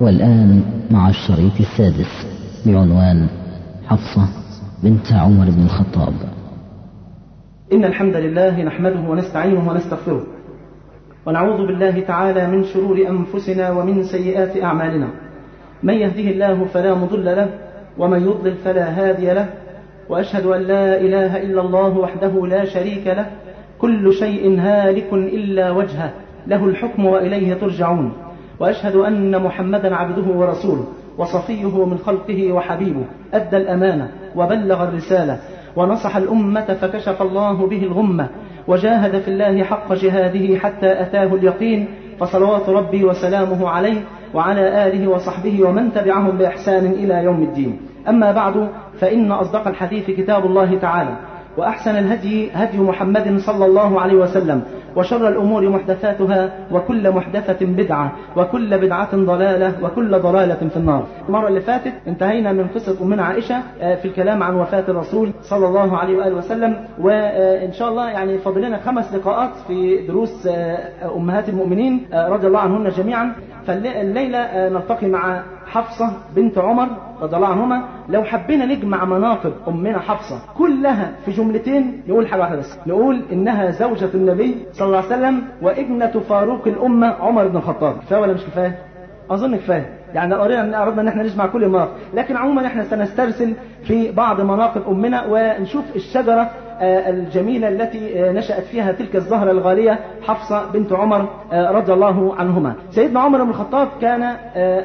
والآن مع الشريط السادس بعنوان حفصة بنت عمر بن الخطاب. إن الحمد لله نحمده ونستعينه ونستغفره ونعوذ بالله تعالى من شرور أنفسنا ومن سيئات أعمالنا. من يهده الله فلا مضل له ومن يضلل فلا هادي له وأشهد أن لا إله إلا الله وحده لا شريك له كل شيء هالك إلا وجهه له الحكم وإليه ترجعون. وأشهد أن محمدا عبده ورسوله وصفيه من خلقه وحبيبه أدى الأمانة وبلغ الرسالة ونصح الأمة فكشف الله به الغمة وجاهد في الله حق جهاده حتى أتاه اليقين فصلوات ربي وسلامه عليه وعلى آله وصحبه ومن تبعهم بإحسان إلى يوم الدين. أما بعد فإن أصدق الحديث كتاب الله تعالى وأحسن الهدي هدي محمد صلى الله عليه وسلم وشر الأمور محدثاتها وكل محدثة بدعة وكل بدعة ضلالة وكل ضلالة في النار. المرة اللي فاتت انتهينا من قصة أمنا عائشة في الكلام عن وفاة الرسول صلى الله عليه وآله وسلم وإن شاء الله يعني فاضل لنا خمس لقاءات في دروس أمهات المؤمنين رضي الله عنهن جميعا. فالليلة نلتقي مع حفصة بنت عمر رضي الله عنهما لو حبينا نجمع مناقب أمنا حفصة كلها في جملتين نقول حاجة واحدة بس نقول إنها زوجة النبي صلى الله عليه وسلم وابنة فاروق الأمة عمر بن الخطاب. كفاية ولا مش كفاية؟ أظن كفاية. يعني أردنا أردنا أن إحنا نجمع كل المناقب لكن عموما إحنا سنسترسل في بعض مناقب أمنا ونشوف الشجرة الجميلة التي نشأت فيها تلك الزهرة الغالية حفصة بنت عمر رضي الله عنهما. سيدنا عمر بن الخطاب كان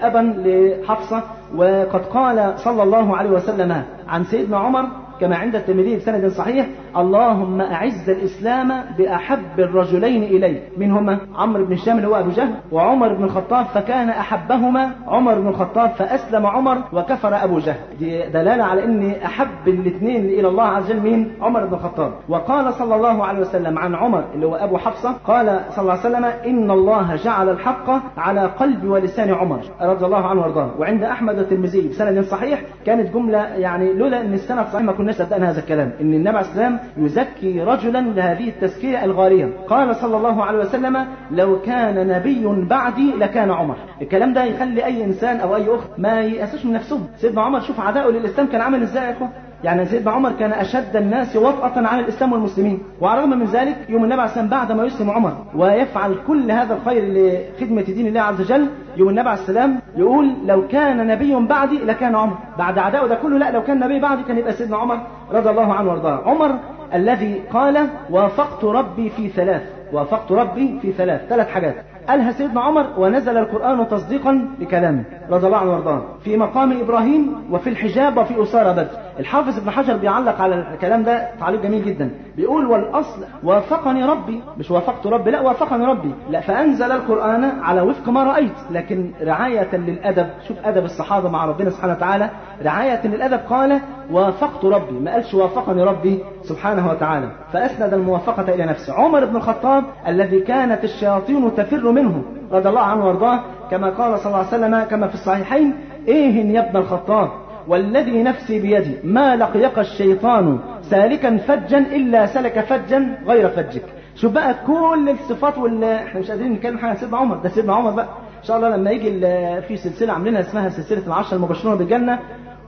أبا لحفصة وقد قال صلى الله عليه وسلم عن سيدنا عمر كما عند الترمذي بسند صحيح اللهم أعز الإسلام بأحب الرجلين إلي منهما عمرو بن هشام اللي هو أبو جهل وعمر بن الخطاب فكان أحبهما. عمر بن الخطاب فأسلم عمر وكفر أبو جهل. دي دلالة على أن أحب الإثنين إلى الله عز وجل. مين؟ عمر بن الخطاب. وقال صلى الله عليه وسلم عن عمر اللي هو أبو حفصة قال صلى الله عليه وسلم إن الله جعل الحق على قلب ولسان عمر رضي الله عنه وارضاه. وعند أحمد الترمذي بسند صحيح كانت جملة يعني لولا أن السند صحيح ما كناش صدقنا هذا الكلام إن النبي عليه السلام يزكي رجلا لهذه التزكيه الغالية. قال صلى الله عليه وسلم لو كان نبي بعدي لكان عمر. الكلام ده يخلي أي إنسان أو أي أخت ما يأسش من نفسهم سيدنا عمر شوف عداؤه للاسلام كان عامل إزاي يا إخوة؟ يعني سيدنا عمر كان أشد الناس وطأة على الإسلام والمسلمين وعلى الرغم من ذلك يوم النبي عليه السلام بعد ما يسلم عمر ويفعل كل هذا الخير لخدمة دين الله عز وجل يوم النبي عليه السلام يقول لو كان نبي بعدي لكان عمر. بعد عداؤه ده كله لا لو كان نبي بعدي كان يبقى سيدنا عمر رضي الله عنه وارضاه. عمر الذي قال وافقت ربي في ثلاث وافقت ربي في ثلاث. ثلاث حاجات. قالها سيدنا عمر ونزل القرآن تصديقا لكلامه رضي الله عنه وارضاه. في مقام إبراهيم وفي الحجاب وفي أسارة بدر. الحافظ ابن حجر بيعلق على الكلام ده تعليق جميل جدا. بيقول والأصل وافقني ربي. مش وافقت ربي لا وافقني ربي. لا فأنزل القرآن على وفق ما رأيت. لكن رعاية للأدب شوف أدب الصحابة مع ربنا سبحانه وتعالى. رعاية للأدب قال وافقت ربي. ما قالش وافقني ربي سبحانه وتعالى. فأسند الموافقة إلى نفسه. عمر بن الخطاب الذي كانت الشياطين تفر منه رضي الله عنه وارضاه كما قال صلى الله عليه وسلم كما في الصحيحين إيه يا ابن الخطاب؟ والذي نفسي بيدي ما لقيك الشيطان سالكا فجا إلا سلك فجا غير فجك. شوف بقى كل الصفات واللي إحنا مش قادرين نتكلم حاجة. عن سيدنا عمر ده سيدنا عمر بقى. إن شاء الله لما يجي في سلسلة عاملينها اسمها سلسلة العشره المبشرون بالجنة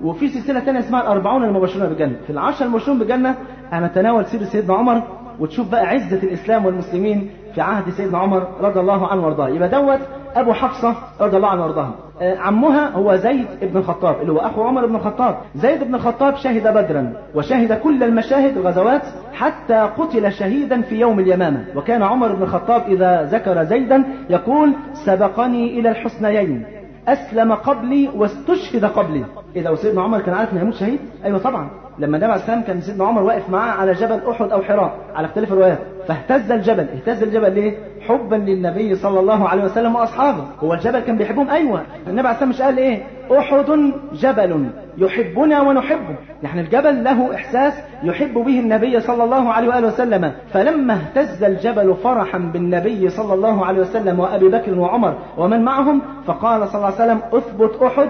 وفي سلسلة ثانية اسمها الأربعون المبشرون بالجنة. في العشره المبشرون بالجنة هنتناول سيره سيدنا عمر وتشوف بقى عزة الإسلام والمسلمين في عهد سيدنا عمر رضي الله عنه وارضاه. يبقى دوت أبو حفصة رضي الله عنه وارضاه عمها هو زيد بن الخطاب اللي هو أخو عمر بن الخطاب. زيد بن الخطاب شهد بدرا وشهد كل المشاهد الغزوات حتى قتل شهيدا في يوم اليمامة. وكان عمر بن الخطاب إذا ذكر زيدا يقول سبقني إلى الحسنيين أسلم قبلي واستشهد قبلي. إذا وسيدنا عمر كان عارف إنه هيموت شهيد؟ أيوه طبعا. لما النبي عليه السلام كان سيدنا عمر واقف معاه على جبل أحد أو حراء على اختلاف الروايات. فاهتز الجبل اهتز الجبل ليه؟ حبا للنبي صلى الله عليه وسلم وأصحابه. هو الجبل كان بيحبهم؟ أيوه. النبي عليه السلام مش قال إيه؟ أحد جبل يحبنا ونحبه. يعني الجبل له إحساس يحب به النبي صلى الله عليه وآله وسلم. فلما اهتز الجبل فرحا بالنبي صلى الله عليه وسلم وأبي بكر وعمر ومن معهم فقال صلى الله عليه وسلم اثبت أحد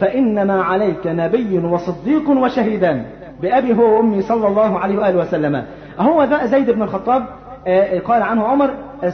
فإنما عليك نبي وصديق وشهيدان. بأبي هو وأمي صلى الله عليه وآله وسلم. هو زيد بن الخطاب قال عنه عمر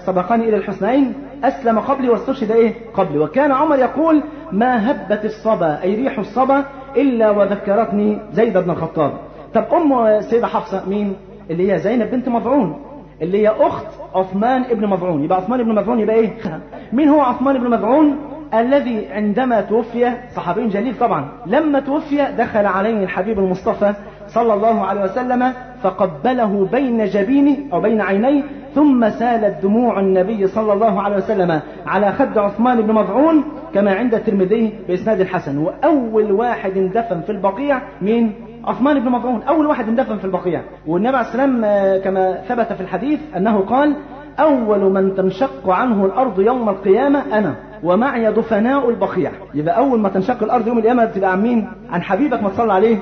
سبقني إلى الحسنين أسلم قبلي واستشهد إيه؟ قبلي. وكان عمر يقول ما هبت الصبا أي ريح الصبا إلا وذكرتني زيد بن الخطاب. طب أم سيدة حفصة مين؟ اللي هي زينب بنت مضعون اللي هي أخت عثمان ابن مضعون. يبقى عثمان ابن مضعون يبقى إيه؟ مين هو عثمان ابن مضعون؟ الذي عندما توفي صحابي جليل طبعا لما توفي دخل عليه الحبيب المصطفى صلى الله عليه وسلم فقبله بين جبينه أو بين عينيه ثم سالت دموع النبي صلى الله عليه وسلم على خد عثمان بن مضعون كما عند الترمذي بإسناد الحسن وأول واحد اندفن في البقيع مين؟ عثمان بن مضعون. أول واحد اندفن في البقيع. والنبي عليه السلام كما ثبت في الحديث أنه قال أول من تنشق عنه الأرض يوم القيامة أنا ومعي دفناء البقيع. يبقى أول ما تنشق الأرض يوم القيامة تبقى عن مين؟ عن حبيبك ما تصلى عليه.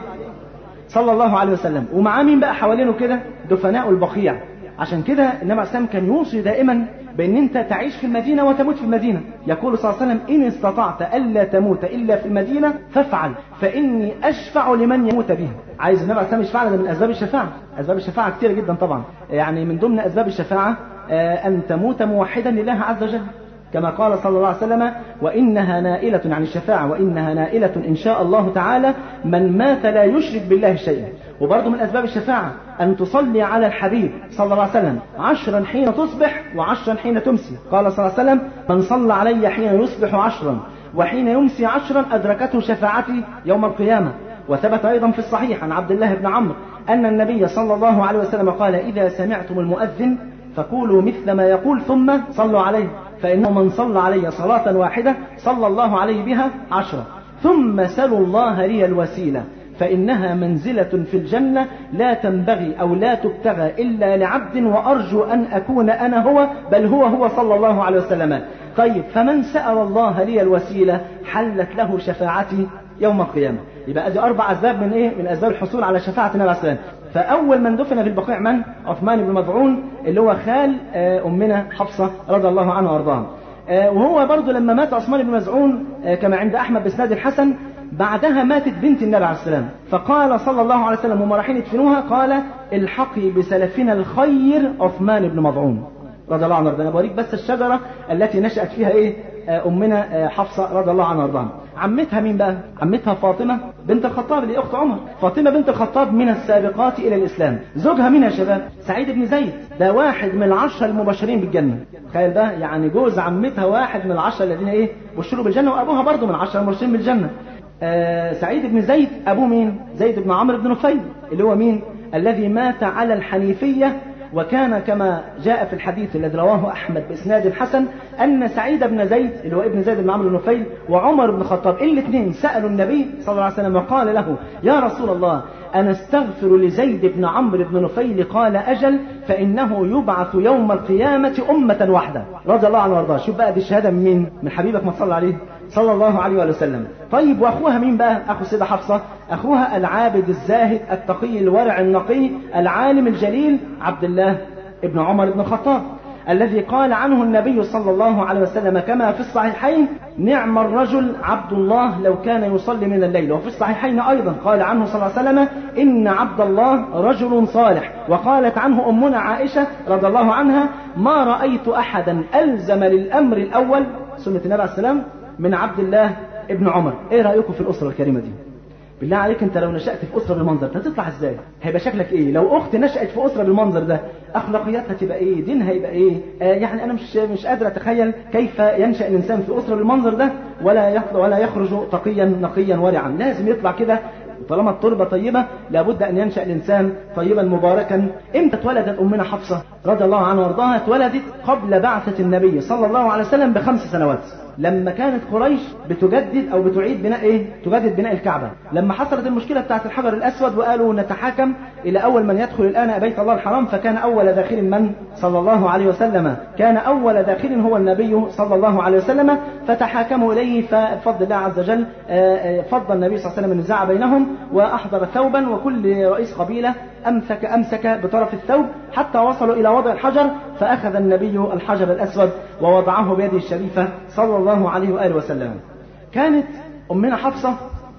صلى الله عليه وسلم. ومعاه مين بقى حوالينه كده؟ دفناء البقيع. عشان كده النبي عليه كان يوصي دائما بأن أنت تعيش في المدينة وتموت في المدينة. يقول صلى الله عليه وسلم إن استطعت ألا تموت إلا في المدينة فافعل فإني أشفع لمن يموت بها. عايز النبي عليه يشفع لنا من أسباب الشفاعة. أسباب الشفاعة كتير جدا طبعا. يعني من ضمن أسباب الشفاعة أن تموت موحدا لله عز وجل. كما قال صلى الله عليه وسلم وإنها نائلة عن الشفاعة وإنها نائلة إن شاء الله تعالى من مات لا يشرك بالله شيئا. وبرضه من أسباب الشفاعة أن تصلي على الحبيب صلى الله عليه وسلم عشرا حين تصبح وعشرا حين تمسي. قال صلى الله عليه وسلم من صلى علي حين يصبح عشرا وحين يمسي عشرا أدركته شفاعتي يوم القيامة. وثبت أيضا في الصحيح عن عبد الله بن عمرو أن النبي صلى الله عليه وسلم قال إذا سمعتم المؤذن فقولوا مثل ما يقول ثم صلوا عليه. فإنه من صلى علي صلاة واحدة صلى الله عليه بها عشرة. ثم سلوا الله لي الوسيلة فإنها منزلة في الجنة لا تنبغي أو لا تبتغى إلا لعبد وأرجو أن أكون أنا هو بل هو هو صلى الله عليه وسلم. طيب فمن سأل الله لي الوسيلة حلت له شفاعتي يوم القيامة. يبقى أدي أربع أسباب من إيه؟ من أسباب الحصول على شفاعة النبي عليه الصلاة فأول من دفن في البقيع من؟ عثمان بن مضعون اللي هو خال أمنا حفصة رضي الله عنها وأرضاها. وهو برضه لما مات عثمان بن مزعون كما عند أحمد بإسناد الحسن بعدها ماتت بنت النبي عليه السلام. فقال صلى الله عليه وسلم هم رايحين يدفنوها قال الحقي بسلفنا الخير عثمان بن مضعون. رضي الله عنه أنا بوريك بس الشجرة التي نشأت فيها إيه؟ أمنا حفصة رضي الله عنها وأرضاها. عمتها مين بقى؟ عمتها فاطمة بنت الخطاب اللي أخت عمر. فاطمة بنت الخطاب من السابقات إلى الإسلام. زوجها مين يا شباب؟ سعيد بن زيد. ده واحد من العشرة المبشرين بالجنة. تخيل ده يعني جوز عمتها واحد من العشرة الذين إيه؟ بشروا بالجنة وأبوها برضه من العشرة المبشرين بالجنة. آه سعيد بن زيد أبوه مين؟ زيد بن عمرو بن نفيل اللي هو مين؟ الذي مات على الحنيفية وكان كما جاء في الحديث الذي رواه أحمد بإسناد حسن أن سعيد بن زيد اللي هو ابن زيد بن عمرو بن نفيل وعمر بن الخطاب الاثنين سألوا النبي صلى الله عليه وسلم وقال له يا رسول الله أنا استغفر لزيد بن عمرو بن نفيل قال أجل فإنه يبعث يوم القيامة أمة واحدة. رضي الله عنه وأرضاه. شوف بقى دي الشهادة من من حبيبك ما تصلى عليه. صلى الله عليه وسلم. طيب وأخوها مين بقى؟ أخو السيدة حفصة. أخوها العابد الزاهد التقي الورع النقي العالم الجليل عبد الله ابن عمر بن الخطاب الذي قال عنه النبي صلى الله عليه وسلم كما في الصحيحين نعم الرجل عبد الله لو كان يصلي من الليل. وفي الصحيحين أيضا قال عنه صلى الله عليه وسلم إن عبد الله رجل صالح. وقالت عنه أمنا عائشة رضي الله عنها ما رأيت أحدا ألزم للأمر الأول. سنة النبي عليه السلام من عبد الله ابن عمر. إيه رأيكم في الأسرة الكريمة دي؟ بالله عليك أنت لو نشأت في أسرة بالمنظر ده هتطلع إزاي؟ هيبقى شكلك إيه؟ لو أخت نشأت في أسرة بالمنظر ده أخلاقياتها تبقى إيه؟ دينها يبقى إيه؟ آه يعني أنا مش مش قادر أتخيل كيف ينشأ الإنسان في أسرة بالمنظر ده ولا يطلع ولا يخرج تقيا نقيا ورعا. لازم يطلع كده. طالما التربة طيبة لابد أن ينشأ الإنسان طيبا مباركا. إمتى اتولدت أمنا حفصة رضي الله عنها وأرضاها؟ اتولدت قبل بعثة النبي صلى الله عليه وسلم بخمس سنوات. لما كانت قريش بتجدد أو بتعيد بناء إيه؟ تجدد بناء الكعبة، لما حصلت المشكلة بتاعت الحجر الأسود وقالوا نتحاكم إلى أول من يدخل الآن بيت الله الحرام فكان أول داخل من؟ صلى الله عليه وسلم، كان أول داخل هو النبي صلى الله عليه وسلم فتحاكموا إليه فبفضل الله عز وجل فضل النبي صلى الله عليه وسلم النزاع بينهم وأحضر ثوبا وكل رئيس قبيلة أمسك أمسك بطرف الثوب حتى وصلوا إلى وضع الحجر فأخذ النبي الحجر الأسود ووضعه بيده الشريفة صلى الله عليه وآله وسلم. كانت أمنا حفصة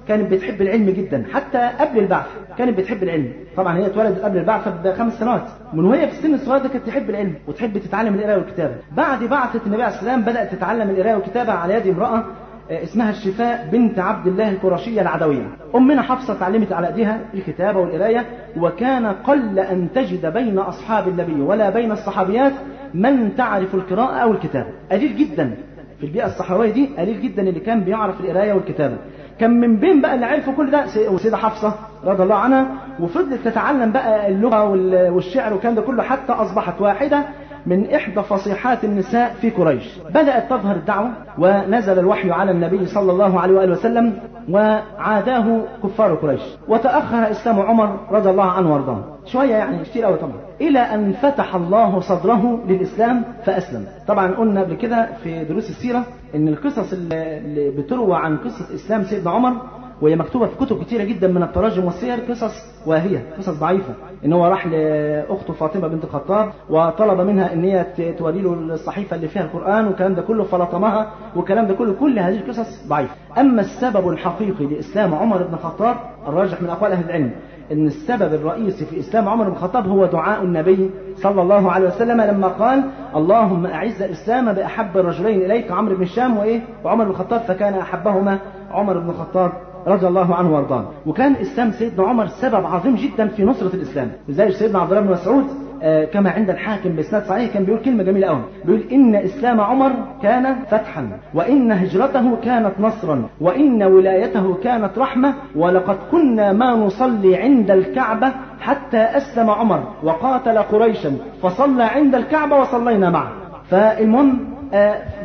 كانت بتحب العلم جدا حتى قبل البعث كانت بتحب العلم. طبعا هي اتولدت قبل البعث بخمس سنوات. من وهي في السن الصغير ده كانت تحب العلم وتحب تتعلم القراءة والكتابة. بعد بعثة النبي عليه السلام بدأت تتعلم القراءة والكتابة على يد امرأة اسمها الشفاء بنت عبد الله القرشية العدوية. أمنا حفصة تعلمت على أيديها الكتابة والقراية وكان قل أن تجد بين أصحاب النبي ولا بين الصحابيات من تعرف القراءة أو الكتابة. قليل جدا. في البيئة الصحراوية دي قليل جدا اللي كان بيعرف القراية والكتابة. كان من بين بقى اللي عرفوا كل ده وسيدة حفصة رضي الله عنها وفضلت تتعلم بقى اللغة والشعر والكلام ده كله حتى أصبحت واحدة من إحدى فصيحات النساء في قريش. بدأت تظهر الدعوة ونزل الوحي على النبي صلى الله عليه وآله وسلم وعاداه كفار قريش. وتأخر إسلام عمر رضي الله عنه وأرضاه. شوية يعني كتير قوي طبعا. إلى أن فتح الله صدره للإسلام فأسلم. طبعا قلنا قبل كده في دروس السيرة إن القصص اللي بتروى عن قصة إسلام سيدنا عمر وهي مكتوبة في كتب كتيرة جدا من التراجم والسير قصص واهية قصص ضعيفة. ان هو راح لأخته فاطمة بنت الخطاب وطلب منها إن هي توري له الصحيفة اللي فيها القرآن والكلام ده كله فلطمها والكلام ده كله كل هذه القصص ضعيفة. أما السبب الحقيقي لإسلام عمر بن الخطاب الراجح من أقوال أهل العلم إن السبب الرئيسي في إسلام عمر بن الخطاب هو دعاء النبي صلى الله عليه وسلم لما قال اللهم أعز الإسلام بأحب الرجلين إليك عمرو بن الشام وإيه؟ وعمر بن الخطاب فكان أحبهما عمر بن الخطاب رضي الله عنه وارضاه. وكان اسلام سيدنا عمر سبب عظيم جدا في نصرة الإسلام. لذلك سيدنا عبد الله بن مسعود آه كما عند الحاكم بإسناد صحيح كان بيقول كلمة جميلة قوي. بيقول إن إسلام عمر كان فتحا وإن هجرته كانت نصرا وإن ولايته كانت رحمة ولقد كنا ما نصلي عند الكعبة حتى أسلم عمر وقاتل قريشا فصلى عند الكعبة وصلينا معه. فالمهم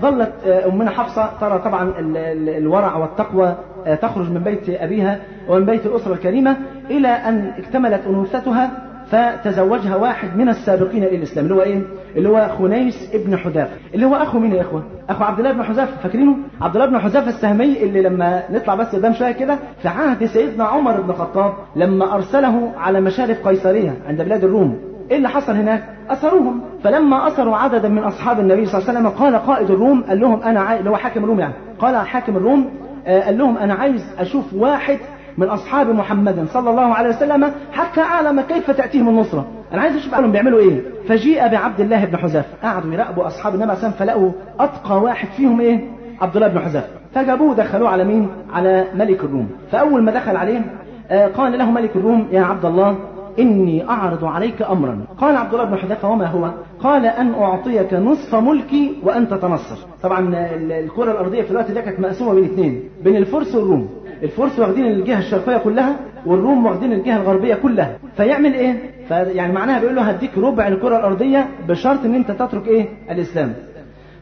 ظلت آه أمنا حفصة ترى طبعا ال ال الورع والتقوى آه تخرج من بيت أبيها ومن بيت الأسرة الكريمة إلى أن اكتملت أنوثتها فتزوجها واحد من السابقين إلى الإسلام اللي هو إيه؟ اللي هو خنيس ابن حذافة اللي هو أخو مين يا إخوة؟ أخو عبد الله بن حذافة فاكرينه؟ عبد الله بن حذافة السهمي اللي لما نطلع بس قدام شوية كده في عهد سيدنا عمر بن الخطاب لما أرسله على مشارف قيصرية عند بلاد الروم إيه اللي حصل هناك؟ أسروهم فلما أسروا عددا من أصحاب النبي صلى الله عليه وسلم قال قائد الروم قال لهم أنا عايز اللي هو حاكم الروم يعني. قال حاكم الروم آه قال لهم أنا عايز أشوف واحد من أصحاب محمد صلى الله عليه وسلم حتى أعلم كيف تأتيهم النصرة. أنا عايز أشوف عنهم بيعملوا إيه. فجيء بعبد الله بن حذافة قعدوا يراقبوا أصحاب النبي صلى الله عليه وسلم فلقوا أتقى واحد فيهم إيه؟ عبد الله بن حذافة فجابوه دخلوه على مين؟ على ملك الروم. فأول ما دخل عليه آه قال له ملك الروم يا عبد الله إني أعرض عليك أمرا. قال عبد الله بن حذافة وما هو؟ قال أن أعطيك نصف ملكي وأنت تنصر طبعا الكرة الأرضية في الوقت ده كانت مقسومة بين اثنين بين الفرس والروم. الفرس واخدين الجهة الشرقية كلها والروم واخدين الجهة الغربية كلها. فيعمل إيه؟ فيعني معناها بيقول له هديك ربع الكرة الأرضية بشرط إن أنت تترك إيه؟ الإسلام.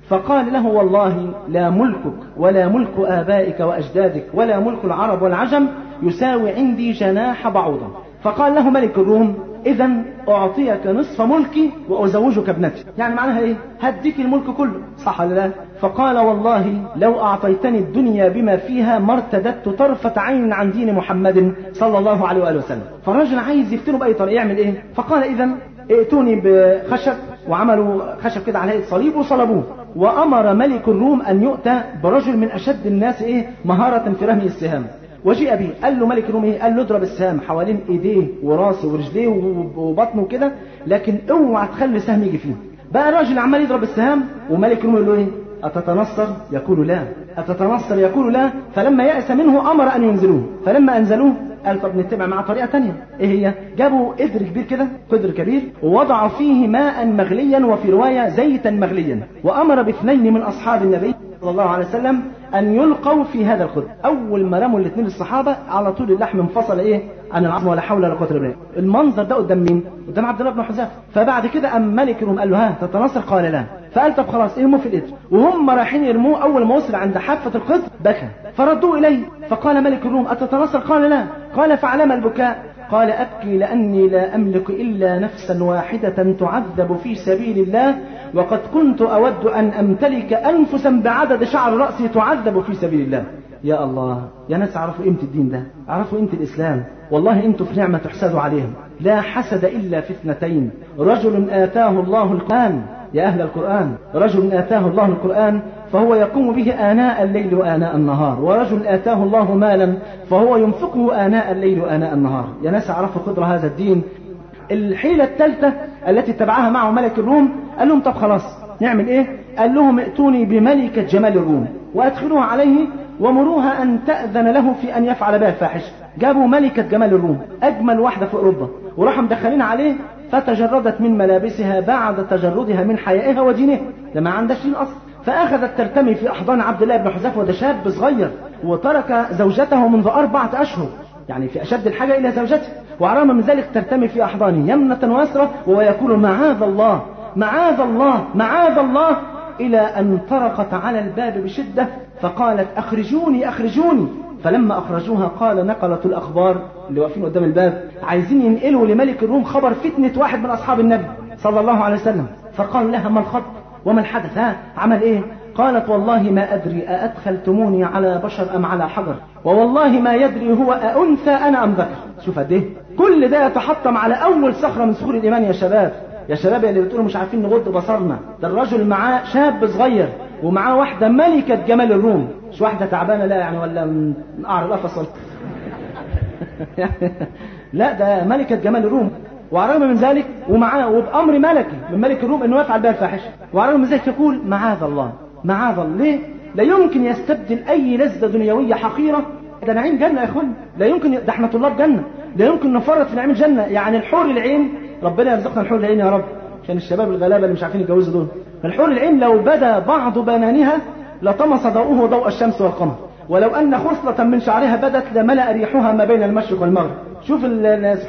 فقال له والله لا ملكك ولا ملك آبائك وأجدادك ولا ملك العرب والعجم يساوي عندي جناح بعوضة. فقال له ملك الروم إذا أعطيك نصف ملكي وأزوجك ابنتي. يعني معناها إيه؟ هديك الملك كله. صح ولا لا؟ فقال والله لو أعطيتني الدنيا بما فيها ما ارتددت طرفة عين عن دين محمد صلى الله عليه وآله وسلم. فالرجل عايز يفتنه بأي طريقة يعمل إيه؟ فقال إذا ائتوني بخشب وعملوا خشب كده على صليب وصلبوه. وأمر ملك الروم أن يؤتى برجل من أشد الناس إيه؟ مهارة في رمي السهام. وجيء به قال له ملك الروم إيه؟ قال له اضرب السهام حوالين إيديه وراسه ورجليه وبطنه كده لكن اوعى تخلي سهم يجي فيه. بقى الراجل عمال يضرب السهام وملك الروم يقول له إيه؟ أتتنصر؟ يقول لا. أتتنصر؟ يقول لا. فلما يأس منه أمر أن ينزلوه. فلما أنزلوه قال طب نتبع مع طريقة تانية. إيه هي؟ جابوا قدر كبير كده قدر كبير ووضعوا فيه ماء مغليا وفي رواية زيتا مغليا وأمر باثنين من أصحاب النبي صلى الله عليه وسلم أن يلقوا في هذا الخدر أول ما رموا الاثنين الصحابة على طول اللحم انفصل إيه؟ عن العظم ولا حول ولا قوة إلا بالله. المنظر ده قدام مين؟ قدام عبد الله بن حذافة فبعد كده أم ملك الروم قال له ها تتنصر قال لا. فقال طب خلاص ارموه في القدر وهم رايحين يرموه. أول ما وصل عند حافة القدر بكى. فردوه إليه. فقال ملك الروم أتتنصر قال لا. قال فعلم البكاء. قال أبكي لأني لا أملك إلا نفسا واحدة تعذب في سبيل الله وقد كنت أود أن أمتلك أنفسا بعدد شعر رأسي تعذب في سبيل الله. يا الله يا ناس عرفوا قيمة الدين ده عرفوا قيمة الإسلام. والله أنتم في نعمة تحسدوا عليهم. لا حسد إلا في اثنتين. رجل آتاه الله القرآن يا أهل القرآن رجل آتاه الله القرآن فهو يقوم به آناء الليل وآناء النهار ورجل آتاه الله مالا فهو ينفقه آناء الليل وآناء النهار. يا ناس عرفوا قدر هذا الدين. الحيلة الثالثة التي اتبعها معه ملك الروم قال لهم طب خلاص نعمل إيه؟ قال لهم ائتوني بملكة جمال الروم وأدخلوها عليه ومروها أن تأذن له في أن يفعل بها الفاحشة. جابوا ملكة جمال الروم أجمل واحدة في أوروبا وراحوا مدخلين عليه فتجردت من ملابسها بعد تجردها من حيائها ودينها لما عندهاش دين أصلا فأخذت ترتمي في أحضان عبد الله بن حذافة وده شاب صغير وترك زوجته منذ أربعة أشهر يعني في أشد الحاجة إلى زوجته. وعلى من ذلك ترتمي في أحضانه يمنة ويسرى وهو يقول معاذ الله معاذ الله معاذ الله إلى أن طرقت على الباب بشدة فقالت أخرجوني أخرجوني. فلما أخرجوها قال نقلة الأخبار اللي واقفين قدام الباب عايزين ينقلوا لملك الروم خبر فتنة واحد من أصحاب النبي صلى الله عليه وسلم. فقال لها ما الخط وما الحدث ها؟ عمل إيه؟ قالت والله ما أدري أأدخلتموني على بشر أم على حجر ووالله ما يدري هو أأنثى أنا أم ذكر. شوف قد إيه؟ كل ده يتحطم على أول صخرة من صخور الإيمان يا شباب. يا شباب اللي بتقولوا مش عارفين نغض بصرنا. ده الرجل معاه شاب صغير. ومعاه واحدة ملكة جمال الروم. مش واحدة تعبانة لا يعني ولا من القفص ولا لا ده ملكة جمال الروم. وعلى الرغم من ذلك ومعاه وبأمر ملكي من ملك الروم إنه يفعل بها الفاحشة. وعلى الرغم من ذلك يقول معاذ الله معاذ الله. ليه؟ لا يمكن يستبدل أي لذة دنيوية حقيرة. ده نعيم جنة يا إخوان. لا يمكن ده إحنا طلاب جنة. لا يمكن نفرط في نعيم الجنة يعني الحور العين. ربنا يرزقنا الحور العين يا رب. عشان الشباب الغلابة اللي مش عارفين يتجوزوا دول. الحور العين لو بدا بعض بنانها لطمس ضوءه ضوء الشمس والقمر. ولو أن خصلة من شعرها بدت لملأ ريحها ما بين المشرق والمغرب. شوف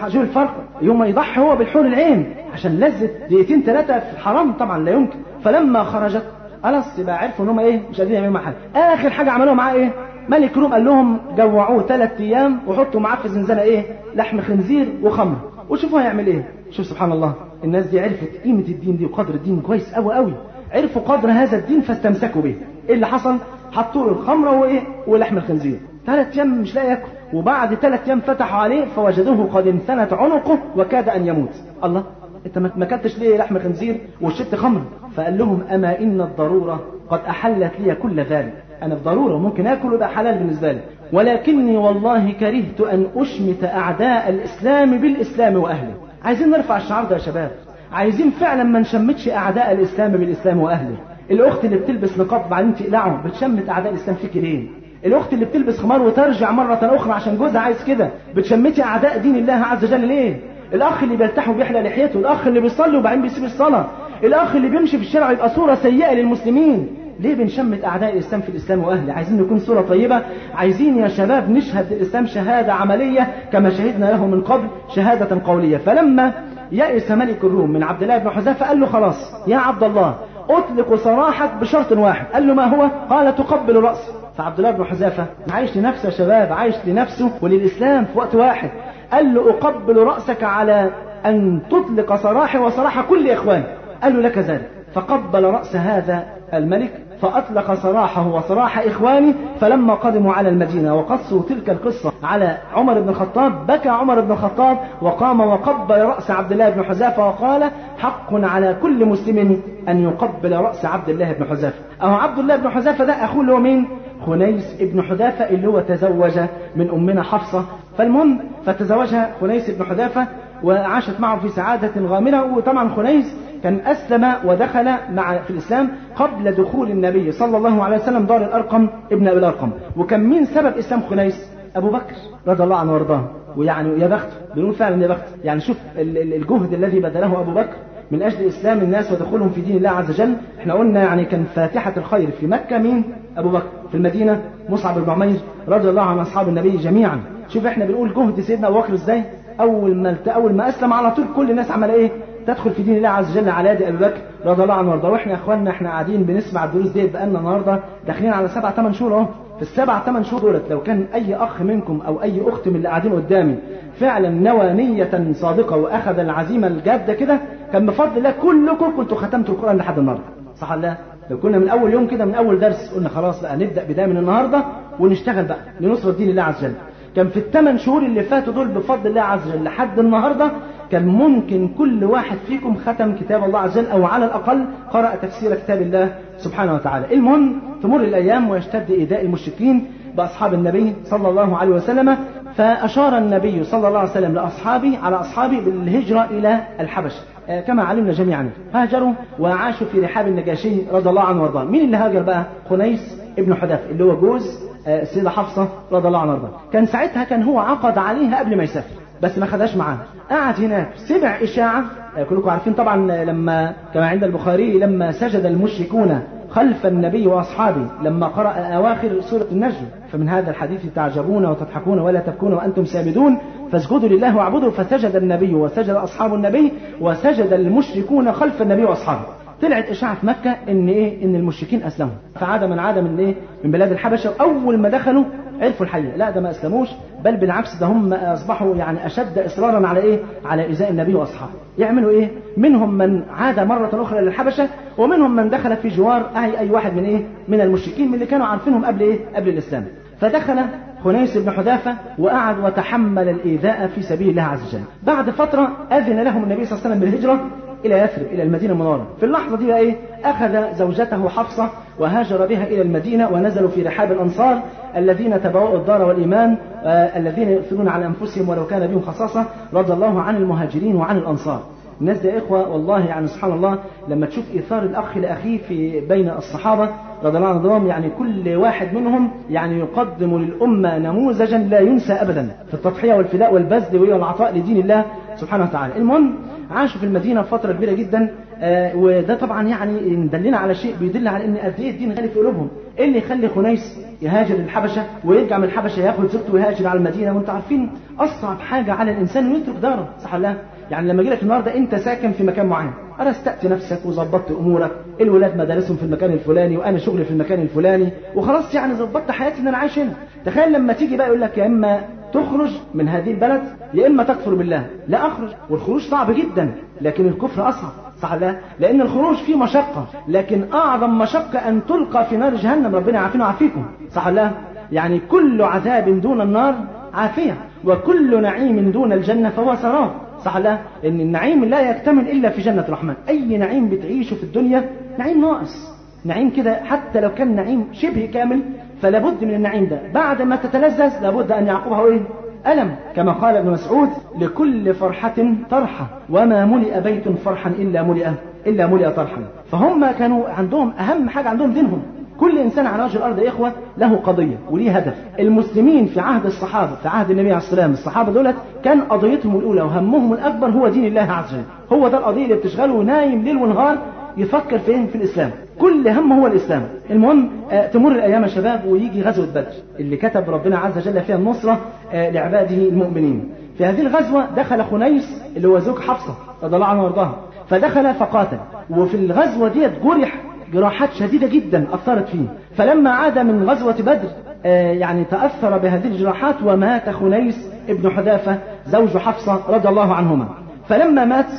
شوف الفرق. يوم يضحي هو بالحور العين. عشان لذة دقيقتين ثلاثة في الحرام طبعا لا يمكن. فلما خرجت خلاص يبقى عرفوا ان هم إيه؟ مش قادرين يعملوا حاجة آخر حاجة عملوها معاه إيه؟ ملك روم قال لهم جوعوه ثلاث أيام وحطوا معاه في زنزانة إيه؟ لحم خنزير وخمر. وشوفوا هيعمل إيه؟ شوف سبحان الله الناس دي عرفت قيمة الدين دي وقدر الدين كويس قوي قوي عرفوا قدر هذا الدين فاستمسكوا به. إيه اللي حصل؟ حطوا له الخمره وإيه؟ ولحم الخنزير. ثلاث أيام مش لاقي ياكل. وبعد ثلاث أيام فتحوا عليه فوجدوه قد انثنت عنقه وكاد أن يموت. الله أنت ما أكلتش ليه لحم خنزير وشربت خمر؟ فقال لهم أما إن الضرورة قد أحلت لي كل ذلك؟ أنا في ضروره ممكن آكل وده حلال بالنسبة لي. ولكني والله كرهت أن أشمت أعداء الإسلام بالإسلام وأهله. عايزين نرفع الشعار ده يا شباب. عايزين فعلا ما نشمتش أعداء الإسلام بالإسلام وأهله. الأخت اللي بتلبس نقاب بعدين تقلعه بتشمت أعداء الإسلام فيك ليه الأخت اللي بتلبس خمار وترجع مرة أخرى عشان جوزها عايز كده بتشمتي أعداء دين الله عز وجل ليه؟ الأخ اللي بيلتح وبيحلق لحيته الأخ اللي بيصلي وبعدين بيسيب الصلاة. الأخ اللي بيمشي في الشارع يبقى صورة سيئة للمسلمين. ليه بنشمت أعداء الإسلام في الإسلام واهله عايزين نكون صورة طيبة؟ عايزين يا شباب نشهد الإسلام شهادة عملية كما شهدنا له من قبل شهادة قولية. فلما يأس ملك الروم من عبد الله بن حذافة قال له خلاص يا عبد الله أطلق سراحك بشرط واحد. قال له ما هو؟ قال تقبل راسي فعبد الله بن حذافة عايش لنفسه يا شباب عايش لنفسه وللإسلام في وقت واحد. قال له أقبل رأسك على أن تطلق سراحي وسراح كل إخواني. قال له لك ذلك. فقبل رأس هذا الملك فأطلق سراحه وسراح إخواني فلما قدموا على المدينة وقصوا تلك القصة على عمر بن الخطاب بكى عمر بن الخطاب وقام وقبل رأس عبد الله بن حذافة وقال حق على كل مسلم أن يقبل رأس عبد الله بن حذافة أهو عبد الله بن حذافة ده أخوه اللي هو مين؟ خنيس ابن حذافة اللي هو تزوج من أمنا حفصة فالمهم فتزوجها خنيس بن حذافة وعاشت معه في سعادة غامرة وطبعا خنيس كان أسلم ودخل مع في الإسلام قبل دخول النبي صلى الله عليه وسلم دار الأرقم ابن أبي الأرقم. وكان مين سبب إسلام خنيس؟ أبو بكر رضي الله عنه وأرضاه. ويعني يا بخت بنقول فعلا يا بخت. يعني شوف الجهد الذي بذله أبو بكر من أجل إسلام الناس ودخولهم في دين الله عز وجل. إحنا قلنا يعني كان فاتحة الخير في مكة مين؟ أبو بكر. في المدينة مصعب بن عمير رضي الله عن أصحاب النبي جميعا. شوف إحنا بنقول جهد سيدنا أبو بكر إزاي؟ أول ما أول ما أسلم على طول كل الناس عمل إيه؟ تدخل في دين الله عز وجل على يد أبي بكر رضي الله عنه وارضاه. وإحنا يا اخواننا إحنا قاعدين بنسمع الدروس دي بقالنا النهارده داخلين على سبع ثمان شهور أهو. في السبع ثمان شهور دولت لو كان أي أخ منكم أو أي أخت من اللي قاعدين قدامي فعلا نوى نية صادقة وأخذ العزيمة الجادة كده كان بفضل الله كلكم كنتوا ختمتوا القرآن لحد النهارده. صح ولا لو كنا من أول يوم كده من أول درس قلنا خلاص بقى نبدأ بداية من النهارده ونشتغل بقى لنصرة دين الله عز وجل. كان في الثمان شهور اللي فاتوا دول بفضل الله عز وجل لحد النهارده كان ممكن كل واحد فيكم ختم كتاب الله عز وجل أو على الأقل قرأ تفسير كتاب الله سبحانه وتعالى. المهم تمر الأيام ويشتد ايذاء المشركين بأصحاب النبي صلى الله عليه وسلم فأشار النبي صلى الله عليه وسلم لأصحابه على أصحابه بالهجرة إلى الحبشه. كما علمنا جميعا هاجروا وعاشوا في رحاب النجاشي رضي الله عنه وارضاه. مين اللي هاجر بقى؟ خنيس ابن حذافه اللي هو جوز السيده حفصة رضي الله عنها. كان ساعتها كان هو عقد عليها قبل ما يسافر. بس ما خدهاش معاه قعد هناك سمع إشاعة كلكم عارفين طبعا لما كما عند البخاري لما سجد المشركون خلف النبي وأصحابه لما قرأ أواخر سورة النجم فمن هذا الحديث تعجبون وتضحكون ولا تبكون وأنتم سامدون فاسجدوا لله واعبدوا فسجد النبي وسجد أصحاب النبي وسجد المشركون خلف النبي وأصحابه طلعت إشاعة في مكة إن إيه؟ إن المشركين أسلموا. فعاد من عاد من إيه؟ من بلاد الحبشة وأول ما دخلوا عرفوا الحقيقة. لا ده ما أسلموش بل بالعكس ده هم أصبحوا يعني أشد إصرارا على إيه؟ على إيذاء النبي وأصحابه. يعملوا إيه؟ منهم من عاد مرة أخرى للحبشة ومنهم من دخل في جوار أي أي واحد من إيه؟ من المشركين من اللي كانوا عارفينهم قبل إيه؟ قبل الإسلام. فدخل خنيس بن حذافة وقعد وتحمل الإيذاء في سبيل الله عز وجل. بعد فترة أذن لهم النبي صلى الله عليه وسلم بالهجرة إلى يثرب إلى المدينة المنورة. في اللحظة دي بقى إيه؟ أخذ زوجته حفصة وهاجر بها إلى المدينة ونزلوا في رحاب الأنصار الذين تبوأوا الدار والإيمان آه الذين يؤثرون على أنفسهم ولو كان بهم خصاصة رضي الله عن المهاجرين وعن الأنصار. الناس دي إخوة والله يعني سبحان الله لما تشوف إيثار الأخ لأخيه في بين الصحابة رضي الله عنهم يعني كل واحد منهم يعني يقدم للأمة نموذجا لا ينسى أبدا في التضحية والفداء والبذل والعطاء لدين الله سبحانه وتعالى. المهم عاشوا في المدينة فترة كبيرة جدا آه وده طبعا يعني دلنا على شيء بيدل على إن قد إيه الدين غالي في قلوبهم. إيه اللي يخلي خنيس يهاجر للحبشه ويرجع من الحبشة ياخد زوجته ويهاجر على المدينة؟ وأنتم عارفين أصعب حاجة على الإنسان إنه يترك داره صح ولا يعني لما لك النهارده أنت ساكن في مكان معين أنا استأت نفسك وظبطت أمورك الولاد مدارسهم في المكان الفلاني وأنا شغلي في المكان الفلاني وخلاص يعني ظبطت حياتي إن أنا عايش هنا. تخيل لما تيجي بقى يقول لك يا إما تخرج من هذه البلد يا إما تكفر بالله لا أخرج. والخروج صعب جدا لكن الكفر أصعب. صح لا لأن الخروج فيه مشقة لكن أعظم مشقة أن تلقى في نار جهنم. ربنا يعافينا ويعافيكم. صح لا؟ يعني كل عذاب دون النار عافية وكل نعيم دون الجنة فهو سراب. صح لا؟ ان النعيم لا يكتمل إلا في جنة الرحمن. أي نعيم بتعيشه في الدنيا؟ نعيم ناقص. نعيم كده حتى لو كان نعيم شبه كامل فلا بد من النعيم ده بعد ما تتلذذ لابد أن يعقبها إيه ألم. كما قال ابن مسعود لكل فرحة طرحة. وما ملئ بيت فرحا إلا ملئ إلا ملئ طرحا. فهم كانوا عندهم أهم حاجة عندهم دينهم. كل إنسان على وجه الأرض يا إخوة له قضية وليه هدف. المسلمين في عهد الصحابة في عهد النبي عليه الصلاة والسلام الصحابة دولت كان قضيتهم الأولى وهمهم الأكبر هو دين الله عز وجل. هو ده القضية اللي بتشغله نايم ليل ونهار يفكر فين؟ في الإسلام. كل هم هو الإسلام. المهم آه تمر الأيام يا شباب ويجي غزوة بدر اللي كتب ربنا عز وجل فيها النصرة آه لعباده المؤمنين. في هذه الغزوة دخل خنيس اللي هو زوج حفصة رضي الله عنه وارضاها فدخل فقاتل. وفي الغزوة ديت جرح جراحات شديدة جدا أثرت فيه. فلما عاد من غزوة بدر آه يعني تأثر بهذه الجراحات ومات خنيس ابن حذافة زوج حفصة رضي الله عنهما. فلما مات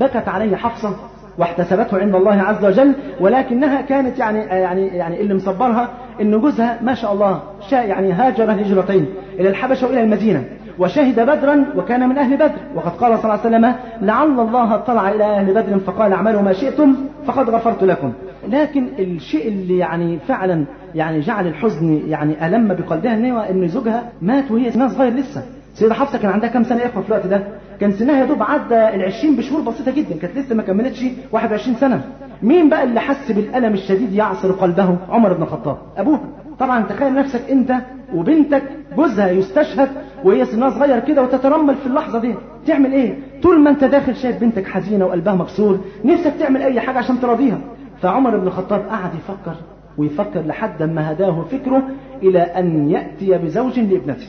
بكت عليه حفصة واحتسبته عند الله عز وجل ولكنها كانت يعني يعني يعني اللي مصبرها إن جوزها ما شاء الله شاء يعني هاجر هجرتين إلى الحبشة وإلى المدينة وشهد بدرا وكان من أهل بدر وقد قال صلى الله عليه وسلم لعل الله اطلع إلى أهل بدر فقال اعملوا ما شئتم فقد غفرت لكم لكن الشيء اللي يعني فعلا يعني جعل الحزن يعني ألم بقلبها إن زوجها مات وهي سنها صغير لسه. سيدة حفصة كان عندها كام سنة يا إخوة في الوقت ده؟ كان سنها يا دوب عدى ال 20 بشهور بسيطة جدا، كانت لسه ما كملتش 21 سنة. مين بقى اللي حس بالألم الشديد يعصر قلبه؟ عمر بن الخطاب، أبوها. طبعا تخيل نفسك أنت وبنتك جوزها يستشهد وهي سنها صغير كده وتترمل في اللحظة دي، تعمل إيه؟ طول ما أنت داخل شايف بنتك حزينة وقلبها مكسور، نفسك تعمل أي حاجة عشان تراضيها. فعمر بن الخطاب قعد يفكر ويفكر لحد ما هداه فكره إلى أن يأتي بزوج لابنته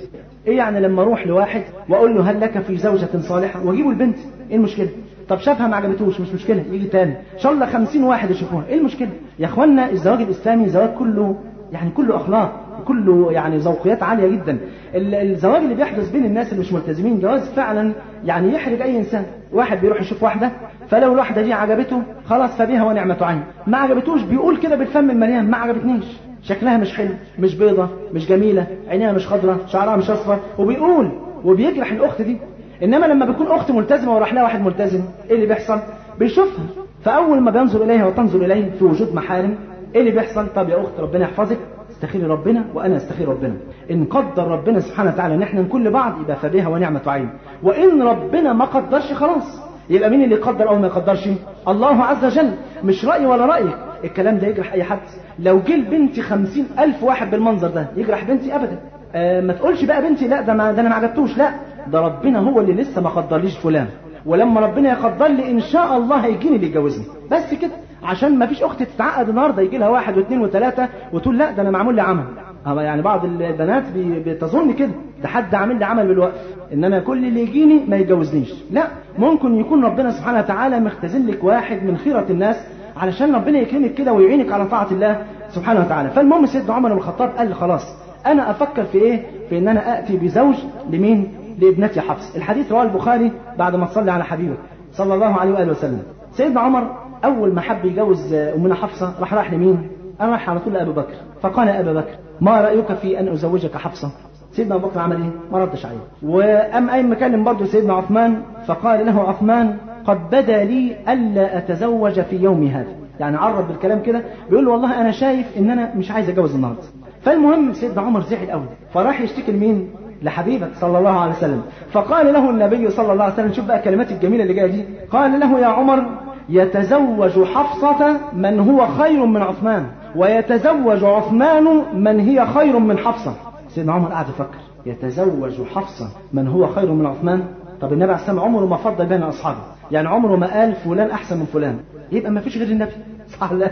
إيه يعني لما أروح لواحد وأقول له هل لك في زوجة صالحة؟ واجيبه البنت. إيه المشكلة؟ طب شافها ما عجبتوش مش مشكلة يجي تاني. إن شاء الله 50 واحد يشوفوها. إيه المشكلة؟ يا إخوانا الزواج الإسلامي زواج كله يعني كله أخلاق كله يعني ذوقيات عالية جدا. الزواج اللي بيحدث بين الناس اللي مش ملتزمين جواز فعلا يعني يحرج أي إنسان. واحد بيروح يشوف واحدة فلو الواحدة دي عجبته خلاص فبها ونعمة عين. ما عجبتوش بيقول كده بالفم المليان ما عجبتنيش. شكلها مش حلو مش بيضة مش جميلة عينيها مش خضرة شعرها مش أصفر. وبيقول وبيجرح الأخت دي. إنما لما بيكون أخت ملتزمة وراح لها واحد ملتزم إيه اللي بيحصل؟ بيشوفها. فأول ما بينظر إليها وتنظر إليه في وجود محارم إيه اللي بيحصل؟ طب يا أخت ربنا يحفظك استخيري ربنا وأنا استخير ربنا. إن قدر ربنا سبحانه وتعالى إن إحنا نكون لبعض يبقى فبها ونعمة عين. وإن ربنا ما قدرش خلاص. يبقى مين اللي يقدر أو ما يقدرش الله عز وجل. مش رايي ولا رأيك. الكلام ده يجرح أي حد. لو جه لبنتي خمسين ألف واحد بالمنظر ده يجرح بنتي ابدا. آه ما تقولش بقى بنتي لا ده, ما ده أنا ما عجبتوش لا. ده ربنا هو اللي لسه ما قدرليش فلان. ولما ربنا يقدر لي إن شاء الله هيجيني اللي يتجوزني. بس كده. عشان ما فيش أخت تتعقد النهارده يجي لها واحد واثنين وثلاثة وتقول لا ده أنا معمول لي عمل. يعني بعض البنات بتظن كده ده حد عامل لي عمل بالوقف ان أنا كل اللي يجيني ما يتجوزنيش. لا ممكن يكون ربنا سبحانه وتعالى مختزن لك واحد من خيرة الناس علشان ربنا يكرمك كده ويعينك على طاعة الله سبحانه وتعالى. فالمهم سيدنا عمر بن الخطاب قال خلاص أنا أفكر في إيه؟ في إن أنا آتي بزوج لمين؟ لابنتي حفص. الحديث رواه البخاري بعد ما تصلي على حبيبه صلى الله عليه وآله وسلم. سيدنا عمر أول ما حب يجوز أمنا حفصة راح راح لمين؟ أنا راح على طول لأبي بكر. فقال ابا بكر ما رأيك في أن أزوجك حفصة؟ سيدنا أبو بكر عمل إيه؟ ما ردش عليه. وأم أي مكلم برضه سيدنا عثمان فقال له عثمان قد بدا لي ألا أتزوج في يومي هذا. يعني عرض بالكلام كده بيقول له والله أنا شايف إن أنا مش عايز أتجوز النهارده. فالمهم سيدنا عمر زعل قوي فراح يشتكي لمين؟ لحبيبك صلى الله عليه وسلم. فقال له النبي صلى الله عليه وسلم شوف بقى الكلمات الجميلة اللي جاية دي. قال له يا عمر يتزوج حفصة من هو خير من عثمان ويتزوج عثمان من هي خير من حفصة. سيدنا عمر قاعد يفكر يتزوج حفصة من هو خير من عثمان؟ طب النبي عليه السلام عمره ما فضل بين أصحابه يعني عمره ما قال فلان أحسن من فلان. يبقى ما فيش غير النبي. صح لا؟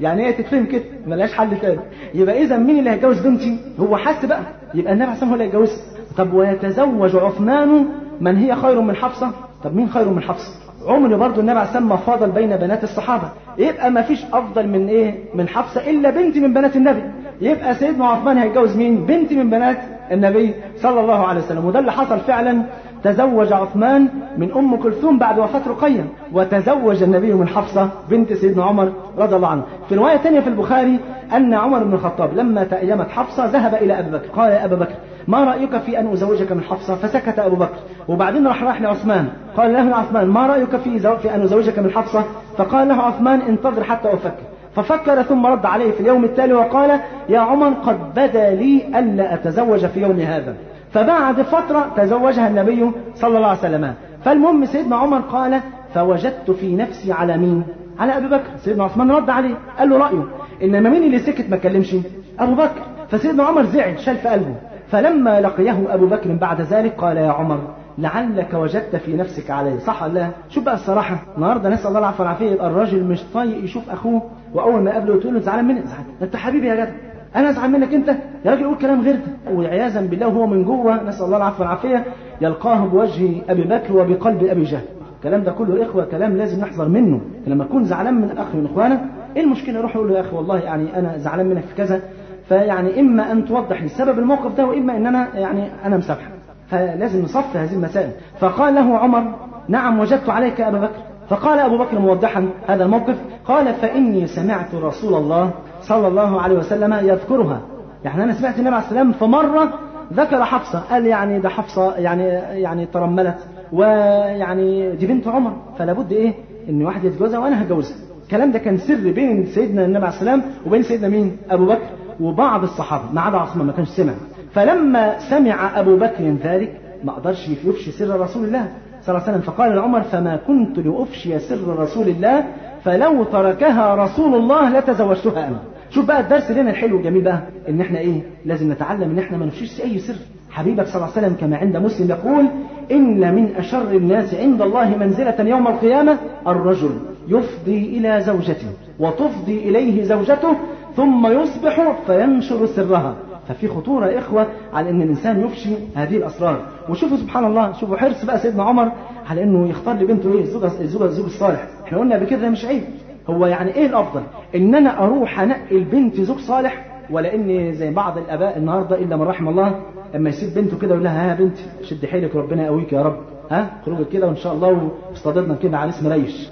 يعني هي تتفهم كده ملهاش حل تاني. يبقى إذا مين اللي هيتجوز بنتي؟ هو حس بقى. يبقى النبي عليه السلام هو اللي هيتجوزها. طب ويتزوج عثمان من هي خير من حفصة؟ طب مين خير من حفصة؟ عمر برضه النبي عليه السلام ما فاضل بين بنات الصحابة. يبقى ما فيش أفضل من إيه؟ من حفصة إلا بنت من بنات النبي. يبقى سيدنا عثمان هيتجوز مين؟ بنت من بنات النبي صلى الله عليه وسلم. وده اللي حصل فعلا. تزوج عثمان من أم كلثوم بعد وفاة رقية. وتزوج النبي من حفصة بنت سيدنا عمر رضي الله عنه. في رواية ثانية في البخاري أن عمر بن الخطاب لما تأيمت حفصة ذهب إلى أبي بكر. قال يا أبا بكر ما رأيك في أن أزوجك من حفصة؟ فسكت أبو بكر. وبعدين راح راح لعثمان. قال له عثمان ما رأيك في. في أن أزوجك من حفصة؟ فقال له عثمان انتظر حتى أفكر. ففكر ثم رد عليه في اليوم التالي وقال يا عمر قد بدا لي ألا أتزوج في يوم هذا. فبعد فترة تزوجها النبي صلى الله عليه وسلم. فالمهم سيدنا عمر قال فوجدت في نفسي على مين؟ على أبي بكر. سيدنا عثمان رد عليه قال له رأيه. إنما مين اللي سكت ما كلمش؟ أبو بكر. فسيدنا عمر زعل شال في قلبه. فلما لقيه أبو بكر بعد ذلك قال يا عمر لعلك وجدت في نفسك عليه. صح ولا لا؟ شوف بقى الصراحة النهارده نسأل الله العفو والعافية. يبقى الراجل مش طايق يشوف أخوه وأول ما يقابله تقول له زعلان مني؟ زعلان. أنت حبيبي يا جدع. أنا أزعل منك أنت؟ يا راجل قول كلام غير ده وعياذا بالله وهو من جوه. نسأل الله العفو والعافية. يلقاه بوجه أبي بكر وبقلب أبي جهل. الكلام ده كله إخوة كلام لازم نحذر منه. لما تكون زعلان من أخ من إخوانك إيه المشكلة؟ روح يقول له يا أخي والله يعني أنا زعلان منك في كذا. فيعني إما أن توضح لي سبب الموقف ده وإما أن أنا يعني أنا مسامحك فلازم نصفي هذه المسائل. فقال له عمر نعم وجدت عليك أبا بكر. فقال أبو بكر موضحا هذا الموقف قال فإني سمعت رسول الله صلى الله عليه وسلم يذكرها. يعني أنا سمعت النبي عليه السلام في مرة ذكر حفصة. قال يعني ده حفصة يعني يعني ترملت ويعني دي بنت عمر. فلا بد إيه؟ إن واحد يتجوزها وأنا هتجوزها. الكلام ده كان سر بين سيدنا النبي عليه السلام وبين سيدنا مين؟ أبو بكر. وبعض الصحابة ما عدا عثمان ما كانش سمع. فلما سمع أبو بكر ذلك ما قدرش يفشي سر رسول الله صلى الله عليه وسلم. فقال لعمر فما كنت لأفشي سر رسول الله فلو تركها رسول الله لتزوجتها أنا. شوف بقى الدرس لنا الحلو الجميل بقى إن إحنا إيه لازم نتعلم إن إحنا ما نفشيش أي سر. حبيبك صلى الله عليه وسلم كما عند مسلم يقول إن من أشر الناس عند الله منزلة يوم القيامة الرجل يفضي إلى زوجته وتفضي إليه زوجته ثم يصبح فينشر سرها. ففي خطورة يا إخوة على أن الإنسان يفشي هذه الأسرار. وشوفوا سبحان الله شوفوا حرص بقى سيدنا عمر على أنه يختار لبنته إيه؟ الزوج الزوج الزوج الصالح. إحنا قلنا قبل كده مش عيب. هو يعني إيه الأفضل؟ إن أنا أروح أنقي البنت زوج صالح ولا إني زي بعض الآباء النهاردة إلا من رحم الله أما يسيب بنته كده يقول لها ها يا بنتي شد حيلك ربنا يقويك يا رب. ها؟ خروجك كده وإن شاء الله واستضدنا كده على اسم ريش.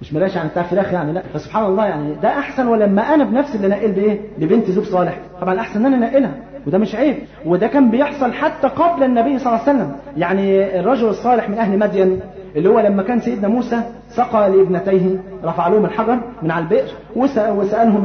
مش مراش يعني بتاع فراخ يعني لا. فسبحان الله يعني ده أحسن ولما أنا بنفسي اللي أنقل بإيه؟ لبنت زوج صالح. طبعا الأحسن إن أنا أنقلها وده مش عيب. وده كان بيحصل حتى قبل النبي صلى الله عليه وسلم. يعني الرجل الصالح من أهل مدين اللي هو لما كان سيدنا موسى سقى لابنتيه رفع لهم الحجر من على البئر وسألهم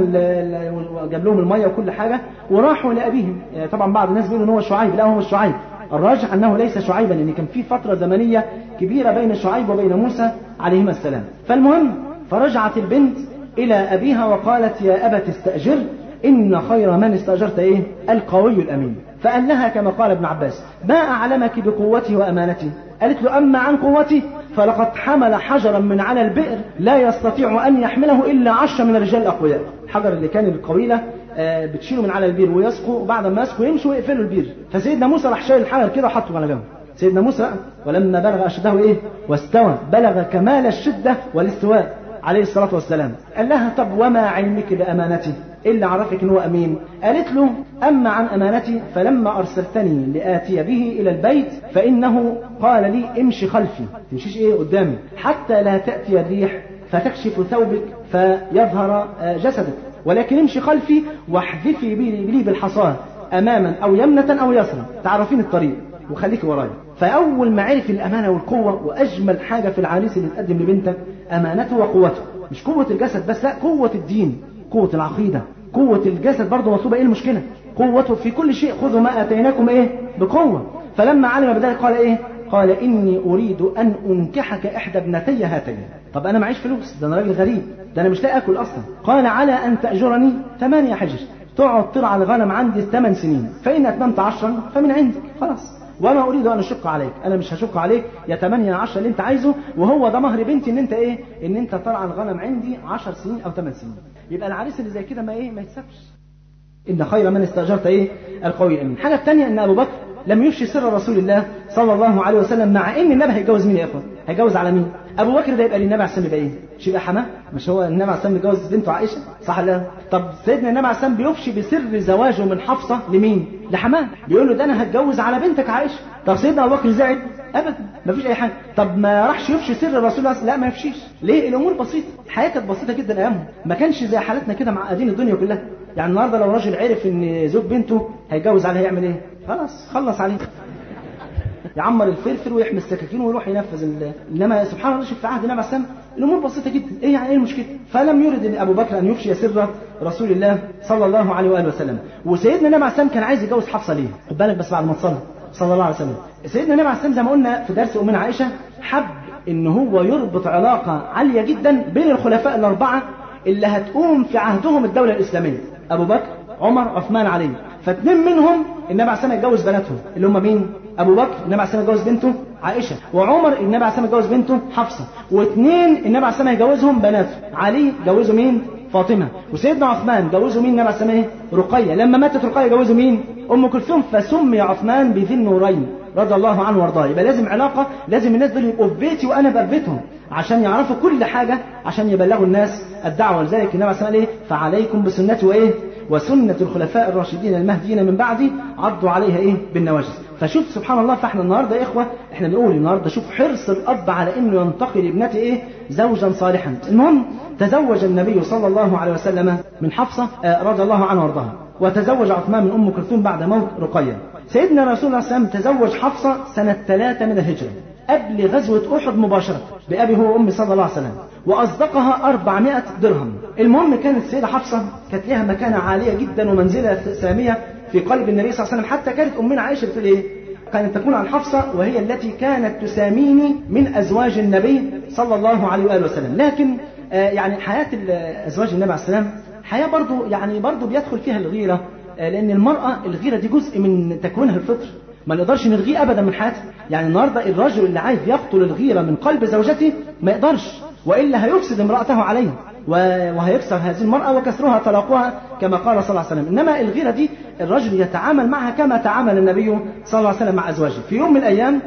وجاب لهم المية وكل حاجة وراحوا لأبيهم. طبعا بعض الناس بيقولوا إن هو شعيب لا هو مش شعيب. الراجح أنه ليس شعيبا لأن كان في فترة زمنية كبيرة بين شعيب وبين موسى عليهما السلام. فالمهم فرجعت البنت إلى أبيها وقالت يا أبت استأجر إن خير من استأجرت إيه؟ القوي الأمين. فقال لها كما قال ابن عباس ما أعلمك بقوتي وأمانتي؟ قالت له أما عن قوتي فلقد حمل حجرا من على البئر لا يستطيع أن يحمله إلا عشرة من الرجال الأقوياء. الحجر اللي كان القويله بتشيله من على البير ويسقوا. وبعد ما يسقوا يمشوا ويقفلوا البير. فسيدنا موسى راح شايل الحجر كده وحطه على جنب. سيدنا موسى ولما بلغ أشده إيه؟ واستوى. بلغ كمال الشدة والاستواء عليه الصلاة والسلام. قال لها طب وما علمك بأمانتي؟ إيه اللي عرفك ان هو أمين. قالت له أما عن أمانتي فلما أرسلتني لآتي به إلى البيت فإنه قال لي امشي خلفي. تمشيش إيه؟ قدامي. حتى لا تأتي الريح فتكشف ثوبك فيظهر جسدك. ولكن امشي خلفي واحذفي لي بالحصاه اماما أو يمنة أو يسرا. تعرفين الطريق وخليك ورايا فأول ما عرف الأمانة والقوة وأجمل حاجة في العريس اللي تقدم لبنتك أمانته وقوته. مش قوة الجسد بس لا قوة الدين قوة العقيدة قوة الجسد برضه مطلوبه إيه المشكلة؟ قوته في كل شيء. خذوا ما آتيناكم إيه؟ بقوة. فلما علم بذلك قال إيه؟ قال إني أريد أن أنكحك إحدى ابنتي هاتين. طب أنا معيش فلوس ده أنا راجل غريب. ده أنا مش لاقي أكل أصلا. قال على أن تأجرني ثمانية حجج تقعد ترعى الغنم عندي ثمان سنين. فإن أتممت عشرا فمن عندك. خلاص. وما أريد أن أشق عليك. أنا مش هشق عليك. يا 8 يا 10 اللي أنت عايزه. وهو ده مهر بنتي إن أنت إيه؟ إن أنت ترعى الغنم عندي 10 سنين أو 8 سنين. يبقى العريس اللي زي كده ما إيه؟ ما يتسابش. إن خير من استأجرت إيه؟ القوي الامين الحاجة الثانية إن أبو بكر لم يفشي سر رسول الله صلى الله عليه وسلم مع إن النبي هيتجوز مين يا اخوان هيتجوز على مين؟ أبو بكر ده يبقى للنبي عليه يبقى إيه مش يبقى حماة؟ مش هو النبي عليه متجوز بنته عائشة؟ صح ولا لا؟ طب سيدنا النبي عليه بيفشي بسر زواجه من حفصة لمين؟ لحماة. بيقول له ده أنا هتجوز على بنتك عائشة. طب سيدنا أبو بكر زعل؟ أبدا. ما فيش أي حاجة. طب ما راحش يفشي سر الرسول لا ما يفشيش. ليه؟ الأمور بسيطة. الحياة كانت بسيطة جدا أيامهم. ما كانش زي حالتنا كده معقدين الدنيا كلها. يعني النهارده لو راجل عرف إن زوج بنته هيتجوز عليها يعمل إيه؟ خلاص خلص عليه يعمر الفلفل ويحمي السكاكين ويروح ينفذ. إنما سبحان الله شوف في عهد النبي عليه الأمور بسيطة جدا. إيه يعني إيه المشكلة؟ فلم يرد أبو بكر أن يفشي سر رسول الله صلى الله عليه وآله وسلم. وسيدنا النبي عليه كان عايز يتجوز حفصة ليه خد بالك بس بعد ما تصلي صلى الله عليه وسلم. سيدنا النبي عليه زي ما قلنا في درس أمنا عائشة حب إن هو يربط علاقة عالية جدا بين الخلفاء الأربعة اللي هتقوم في عهدهم الدولة الإسلامية. أبو بكر عمر عثمان علي. فاثنين منهم النبي عليه الصلاه يتجوز بناتهم اللي هم مين؟ أبو بكر النبي عليه الصلاه يتجوز بنته عائشة وعمر النبي عليه الصلاه يتجوز بنته حفصة واثنين النبي عليه الصلاه يجوزهم بناته علي جوزوا مين؟ فاطمة وسيدنا عثمان جوزوا مين؟ النبي عليه الصلاه رقية لما ماتت رقية جوزوا مين؟ أم كلثوم فسمي عثمان بذي النورين رضي الله عنه وأرضاه. يبقى لازم علاقة لازم الناس دول يبقوا في بيتي وأنا بقى في بيتهم عشان يعرفوا كل حاجة عشان يبلغوا الناس الدعوة. لذلك النبي عليه الصلاه إيه فعليكم بسنتي وإيه؟ وسنة الخلفاء الراشدين المهديين من بعدي عضوا عليها إيه؟ بالنواجذ. فشوف سبحان الله فاحنا النهارده يا إخوة إحنا بنقول النهارده شوف حرص الأب على إنه ينتقي لابنته إيه؟ زوجا صالحا. المهم تزوج النبي صلى الله عليه وسلم من حفصة رضي الله عنها وارضاها وتزوج عثمان من أم كلثوم بعد موت رقية. سيدنا رسول الله صلى الله عليه وسلم تزوج حفصة سنة ثلاثة من الهجرة. قبل غزوة أحد مباشرة بأبي هو وأمي صلى الله عليه وسلم وأصدقها 400 درهم. المهم كانت السيدة حفصة كانت لها مكانة عالية جدا ومنزلة سامية في قلب النبي صلى الله عليه وسلم. حتى كانت أمنا عائشة بتقول إيه؟ كانت تكون عن حفصة وهي التي كانت تساميني من أزواج النبي صلى الله عليه وآله وسلم. لكن آه يعني حياة أزواج النبي عليه السلام حياة برضو يعني برضو بيدخل فيها الغيرة آه لأن المرأة الغيرة دي جزء من تكوينها الفطر. ما نقدرش نلغيه ابدا من حياتها يعني النهارده الرجل اللي عايز يقتل الغيرة من قلب زوجته ما يقدرش وإلا هيفسد امرأته عليه وهيكسر هذه المرأة وكسرها طلاقها كما قال صلى الله عليه وسلم. إنما الغيرة دي الرجل يتعامل معها كما تعامل النبي صلى الله عليه وسلم مع أزواجه. في يوم من الأيام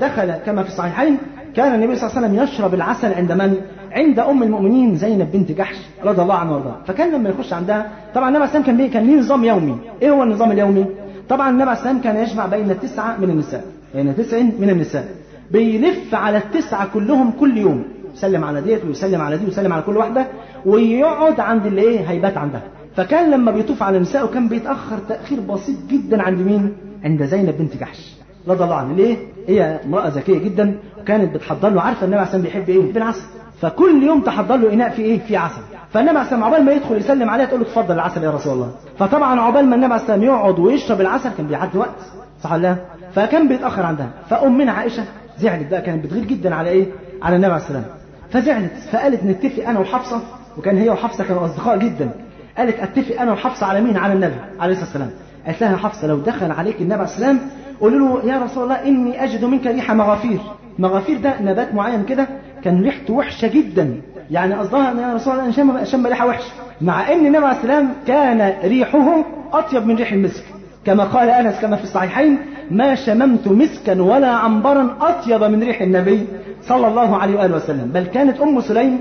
دخل كما في الصحيحين كان النبي صلى الله عليه وسلم يشرب العسل عند من؟ عند أم المؤمنين زينب بنت جحش رضي الله عنها وارضاها. فكان لما يخش عندها طبعا النبي صلى الله عليه وسلم كان ليه نظام يومي. إيه هو النظام اليومي؟ طبعا النبي عليه السلام كان يجمع بين التسعة من النساء. بين يعني تسع من النساء. بيلف على التسعة كلهم كل يوم. يسلم على ديت ويسلم على دي ويسلم على كل واحدة ويقعد عند اللي إيه؟ هيبات عندها. فكان لما بيطوف على النساء وكان بيتأخر تأخير بسيط جدا عند مين؟ عند زينب بنت جحش. رضي الله عنها. ليه؟ هي امرأة ذكية جدا وكانت بتحضر له. عارفة النبي عليه والسلام بيحب إيه؟ بيحب العسل فكل يوم تحضر له إناء فيه إيه؟ فيه عسل. فالنبي عليه الصلاه عقبال ما يدخل يسلم عليها تقول له اتفضل العسل يا رسول الله. فطبعا عقبال ما النبي عليه الصلاه يقعد ويشرب العسل كان بيعدي وقت. صح ولا لا؟ فكان بيتأخر عندها فامنا عائشة زعلت بقى كانت بتغير جدا على إيه؟ على النبي عليه السلام فزعلت فقالت نتفق أنا وحفصة وكان هي وحفصة كانوا أصدقاء جدا. قالت أتفق أنا وحفصة على مين؟ على النبي عليه الصلاة والسلام. قالت لها حفصة لو دخل عليك النبي عليه السلام قولوا له يا رسول الله إني أجد منك ريح مغافير. مغافير ده نبات معين كده كان ريحته وحشة جدا. يعني قصدها يا رسول الله شم شم ريحة وحشة. مع إن النبي عليه السلام كان ريحه أطيب من ريح المسك. كما قال أنس كما في الصحيحين ما شممت مسكا ولا عنبرا أطيب من ريح النبي صلى الله عليه وآله وسلم. بل كانت أم سليم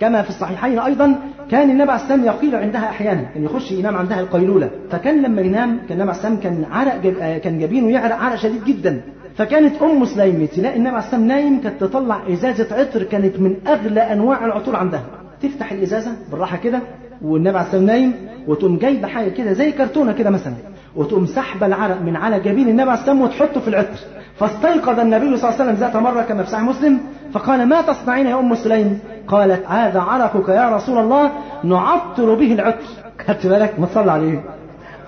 كما في الصحيحين أيضا كان النبي عليه السلام يقيل عندها أحيانا كان يخش ينام عندها القيلولة. فكان لما ينام كان النبي عليه السلام كان عرق جب... كان جبينه يعرق عرق شديد جدا. فكانت أم سليم تلاقي النبي عليه السلام نايم كانت تطلع إزازة عطر كانت من أغلى أنواع العطور عندها. تفتح الإزازة بالراحة كده والنبي عليه السلام نايم وتقوم جايبة حاجة كده زي كرتونة كده مثلا. وتقوم سحبه العرق من على جبين النبي عليه السلام وتحطه في العطر. فاستيقظ النبي صلى الله عليه وسلم ذات مرة كما في صحيح مسلم فقال ما تصنعين يا أم سليم؟ قالت هذا عرقك يا رسول الله نعطر به العطر. خدت بالك؟ ما تصلي عليه.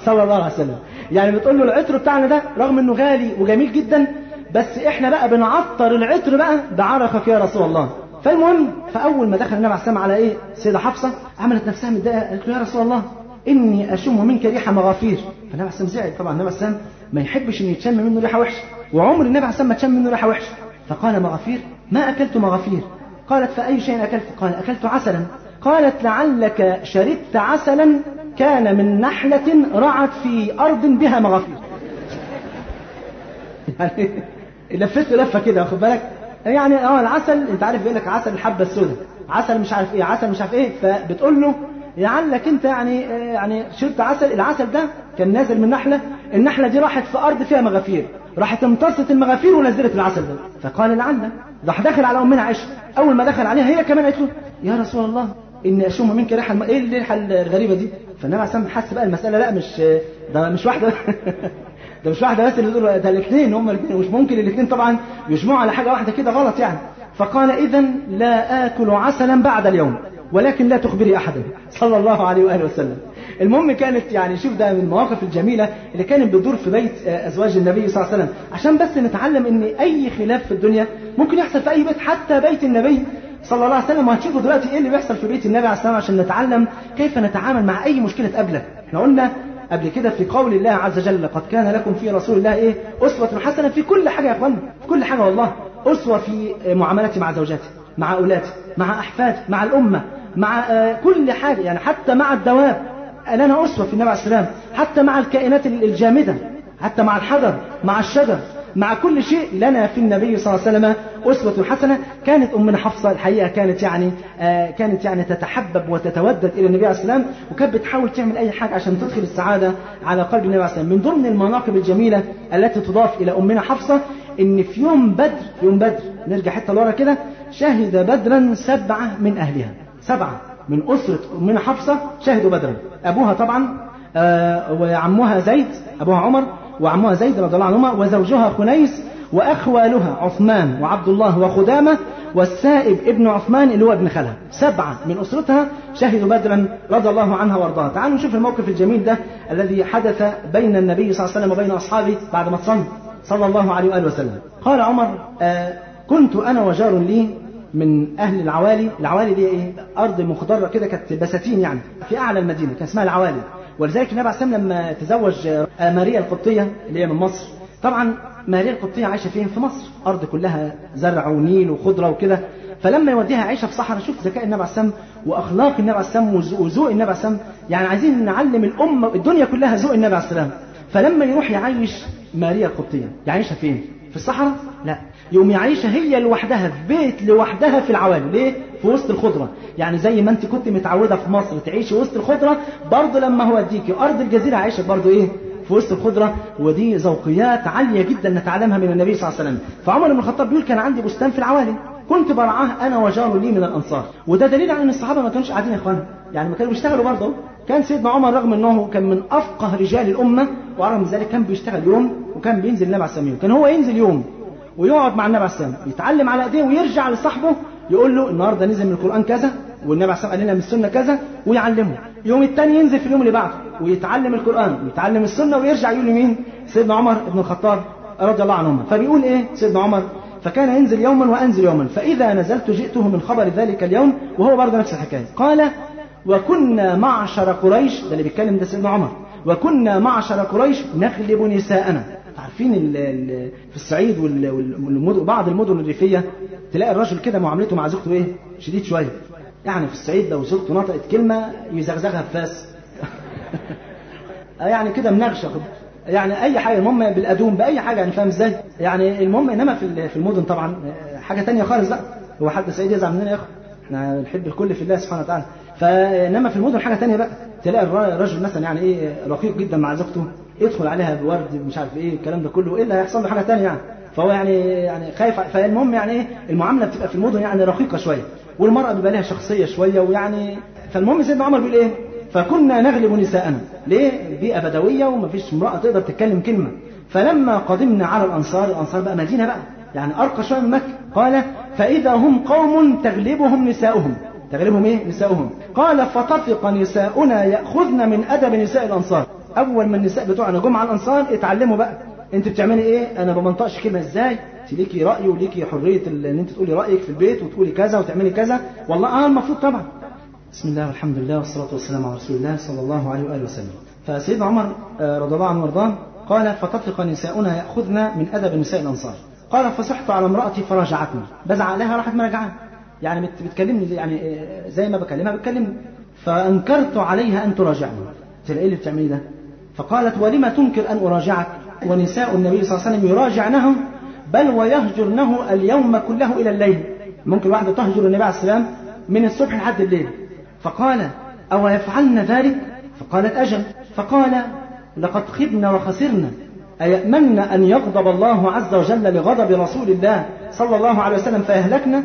صلى الله عليه وسلم. يعني بتقول له العطر بتاعنا ده رغم إنه غالي وجميل جدا بس إحنا بقى بنعطر العطر بقى بعرقك يا رسول الله. فالمهم فأول ما دخل النبي عليه السلام على إيه؟ سيدة حفصة عملت نفسها متضايقة قالت له يا رسول الله إني أشم منك ريح مغافير. فالنبي عليه السلام زعل طبعا النبي عليه السلام ما يحبش ان يتشم منه ريحة وحشة. وعمر النبي عليه السلام ما تشم منه ريحة وحشة. فقال مغافير ما أكلت مغافير؟ قالت فأي شيء أكلت؟ قال أكلت عسلا. قالت لعلك شربت عسلا؟ كان من نحلة رعت في أرض بها مغافير. يعني لفت لفة كده واخد بالك؟ يعني آه العسل أنت عارف بيقول لك عسل الحبة السوداء. عسل مش عارف إيه عسل مش عارف إيه فبتقول له لعلك أنت يعني يعني شربت عسل العسل ده كان نازل من نحلة النحلة دي راحت في أرض فيها مغافير. راحت امتصت المغافير ونزلت العسل ده. فقال لعل راح داخل على أمنا عائشة أول ما دخل عليها هي كمان قالت له يا رسول الله إني أشم منك ريحة الم... إيه الريحة الغريبة دي؟ فالنبي عليه الصلاة حس بقى المسألة لا مش ده مش واحدة ده مش واحدة بس اللي تقول ده الاثنين هم الاثنين مش ممكن الاثنين طبعا يجمعوا على حاجة واحدة كده غلط يعني. فقال إذا لا آكل عسلا بعد اليوم ولكن لا تخبري أحدا. صلى الله عليه وآله وسلم. المهم كانت يعني شوف ده من المواقف الجميلة اللي كانت بتدور في بيت أزواج النبي صلى الله عليه وسلم. عشان بس نتعلم إن أي خلاف في الدنيا ممكن يحصل في أي بيت حتى بيت النبي. صلى الله عليه وسلم وهتشوفوا دلوقتي إيه اللي بيحصل في بيت النبي عليه الصلاة والسلام عشان نتعلم كيف نتعامل مع أي مشكلة تقابلك. إحنا قلنا قبل كده في قول الله عز وجل لقد كان لكم في رسول الله إيه؟ أسوة حسنة في كل حاجة يا اخوانا في كل حاجة والله. أسوة في معاملتي مع زوجاتي مع اولادي مع احفادي مع الأمة مع كل حاجة. يعني حتى مع الدواب. لنا أسوة في النبي عليه السلام حتى مع الكائنات الجامدة حتى مع الحجر مع الشجر. مع كل شيء لنا في النبي صلى الله عليه وسلم أسوة حسنة. كانت أمنا حفصة الحقيقة كانت يعني آه كانت يعني تتحبب وتتودد إلى النبي عليه السلام وكانت بتحاول تعمل أي حاجة عشان تدخل السعادة على قلب النبي عليه السلام من ضمن المناقب الجميلة التي تضاف إلى أمنا حفصة إن في يوم بدر يوم بدر نرجع حتة لورا كده شهد بدرا سبعة من أهلها سبعة من أسرة أمنا حفصة شهدوا بدرا. أبوها طبعا آه وعمها زيد أبوها عمر وعمها زيد رضي الله عنهما وزوجها خنيس وأخوالها عثمان وعبد الله وخدامة والسائب ابن عثمان اللي هو ابن خالها سبعة من أسرتها شهدوا بدرا رضي الله عنها وأرضاها. تعالوا نشوف الموقف الجميل ده الذي حدث بين النبي صلى الله عليه وسلم وبين أصحابه بعد ما صلى صلى الله عليه وآله وسلم. قال عمر آه كنت أنا وجار لي من أهل العوالي. العوالي دي إيه؟ أرض مخضرة كده كانت بساتين يعني في أعلى المدينة كان اسمها العوالي. ولذلك النبي عليه السلام لما تزوج ماريا القبطية اللي هي من مصر. طبعا ماريا القبطية عايشة فين؟ في مصر. أرض كلها زرع ونيل وخضرة وكده. فلما يوديها عيشة في صحراء شوف ذكاء النبي عليه السلام وأخلاق النبي عليه السلام وذوق النبي عليه السلام يعني عايزين نعلم الأمة الدنيا كلها ذوق النبي عليه السلام فلما يروح يعيش ماريا القبطية يعيشها فين؟ في الصحراء؟ لا. يوم يعيشها هي لوحدها في بيت لوحدها في العوالي ليه؟ في وسط الخضرة. يعني زي ما انت كنت متعودة في مصر تعيشي وسط الخضرة برضه لما هو اديكي أرض الجزيرة عايشة برضه إيه؟ في وسط الخضرة. ودي ذوقيات عالية جدا نتعلمها من النبي صلى الله عليه وسلم. فعمر بن الخطاب بيقول كان عندي بستان في العوالي. كنت برعاه أنا وجار لي من الأنصار. وده دليل على إن الصحابة ما كانوش قاعدين يا إخوان. يعني ما كانوا بيشتغلوا برضه. كان سيدنا عمر رغم إنه كان من أفقه رجال الأمة ورغم ذلك كان بيشتغل يوم وكان بينزل النبي عليه كان هو ينزل يوم ويقعد مع النبي عليه يتعلم على أيديه ويرجع لصاحبه يقول له النهارده نزل من القرآن كذا والنبي عليه السلام قال لنا من السنة كذا ويعلمه. يوم الثاني ينزل في اليوم اللي بعده ويتعلم القرآن ويتعلم السنة ويرجع يقول لمين سيدنا عمر بن الخطاب رضي الله عنهما. فبيقول إيه سيدنا عمر؟ فكان ينزل يوما وأنزل يوما فإذا نزلت جئته من خبر ذلك اليوم وهو برضه نفس الحكاية. قال وكنا معشر قريش ده اللي بيتكلم ده سيدنا عمر. وكنا معشر قريش نغلب نساءنا. عارفين في الصعيد والمدن بعض المدن الريفية تلاقي الراجل كده معاملته مع زوجته إيه؟ شديد شوية. يعني في الصعيد لو زوجته نطقت كلمة يزغزغها بفاس يعني كده منغشه يعني أي حاجة المهم بالأدوم بأي حاجة يعني فاهم إزاي؟ يعني المهم إنما في في المدن طبعا حاجة تانية خالص بقى. هو حد سعيد يزعل مننا يا اخو إحنا بنحب الكل في الله سبحانه وتعالى. فإنما في المدن حاجة تانية بقى. تلاقي الراجل مثلا يعني إيه رقيق جدا مع زوجته. يدخل عليها بورد مش عارف إيه الكلام ده كله اللي هيحصل له حاجة تانية يعني. فهو يعني يعني خايف فالمهم يعني إيه المعاملة بتبقى في المدن يعني رقيقة شوية والمرأة بيبقى لها شخصية شوية ويعني فالمهم سيدنا عمر بيقول إيه فكنا نغلب نساءنا. ليه؟ بيئة بدوية ومفيش امرأة تقدر تتكلم كلمة. فلما قدمنا على الأنصار الأنصار بقى مدينة بقى يعني أرقى شوية من مكة. قال فإذا هم قوم تغلبهم نساؤهم. تغلبهم إيه؟ نساؤهم. قال فطفق نساؤنا يأخذن من أدب نساء الأنصار. أول ما النساء بتوعنا جم على الأنصار اتعلموا بقى. أنت بتعملي إيه؟ أنا ما بنطقش كلمة إزاي؟ انت ليكي رأي وليكي حرية إن أنت تقولي رأيك في البيت وتقولي كذا وتعملي كذا. والله آه المفروض طبعا. بسم الله والحمد لله والصلاة والسلام على رسول الله صلى الله عليه وآله وسلم. فسيدنا عمر رضي الله عنه وارضاه قال فتطلق نساؤنا يأخذن من أدب نساء الأنصار. قال فصحت على امرأتي فراجعتني. بزعق لها راحت مراجعه يعني بتكلمني يعني زي ما بكلمها بتكلمني. فأنكرت عليها أن تراجعني. إيه اللي بتعملي ده؟ فقالت ولم تنكر أن أراجعك؟ ونساء النبي صلى الله عليه وسلم يراجعنه بل ويهجرنه اليوم كله إلى الليل. ممكن واحدة تهجر النبي عليه السلام من الصبح لحد الليل. فقال أو يفعلن ذلك؟ فقالت أجل. فقال لقد خبنا وخسرنا أيأمن أن يغضب الله عز وجل لغضب رسول الله صلى الله عليه وسلم فيهلكنا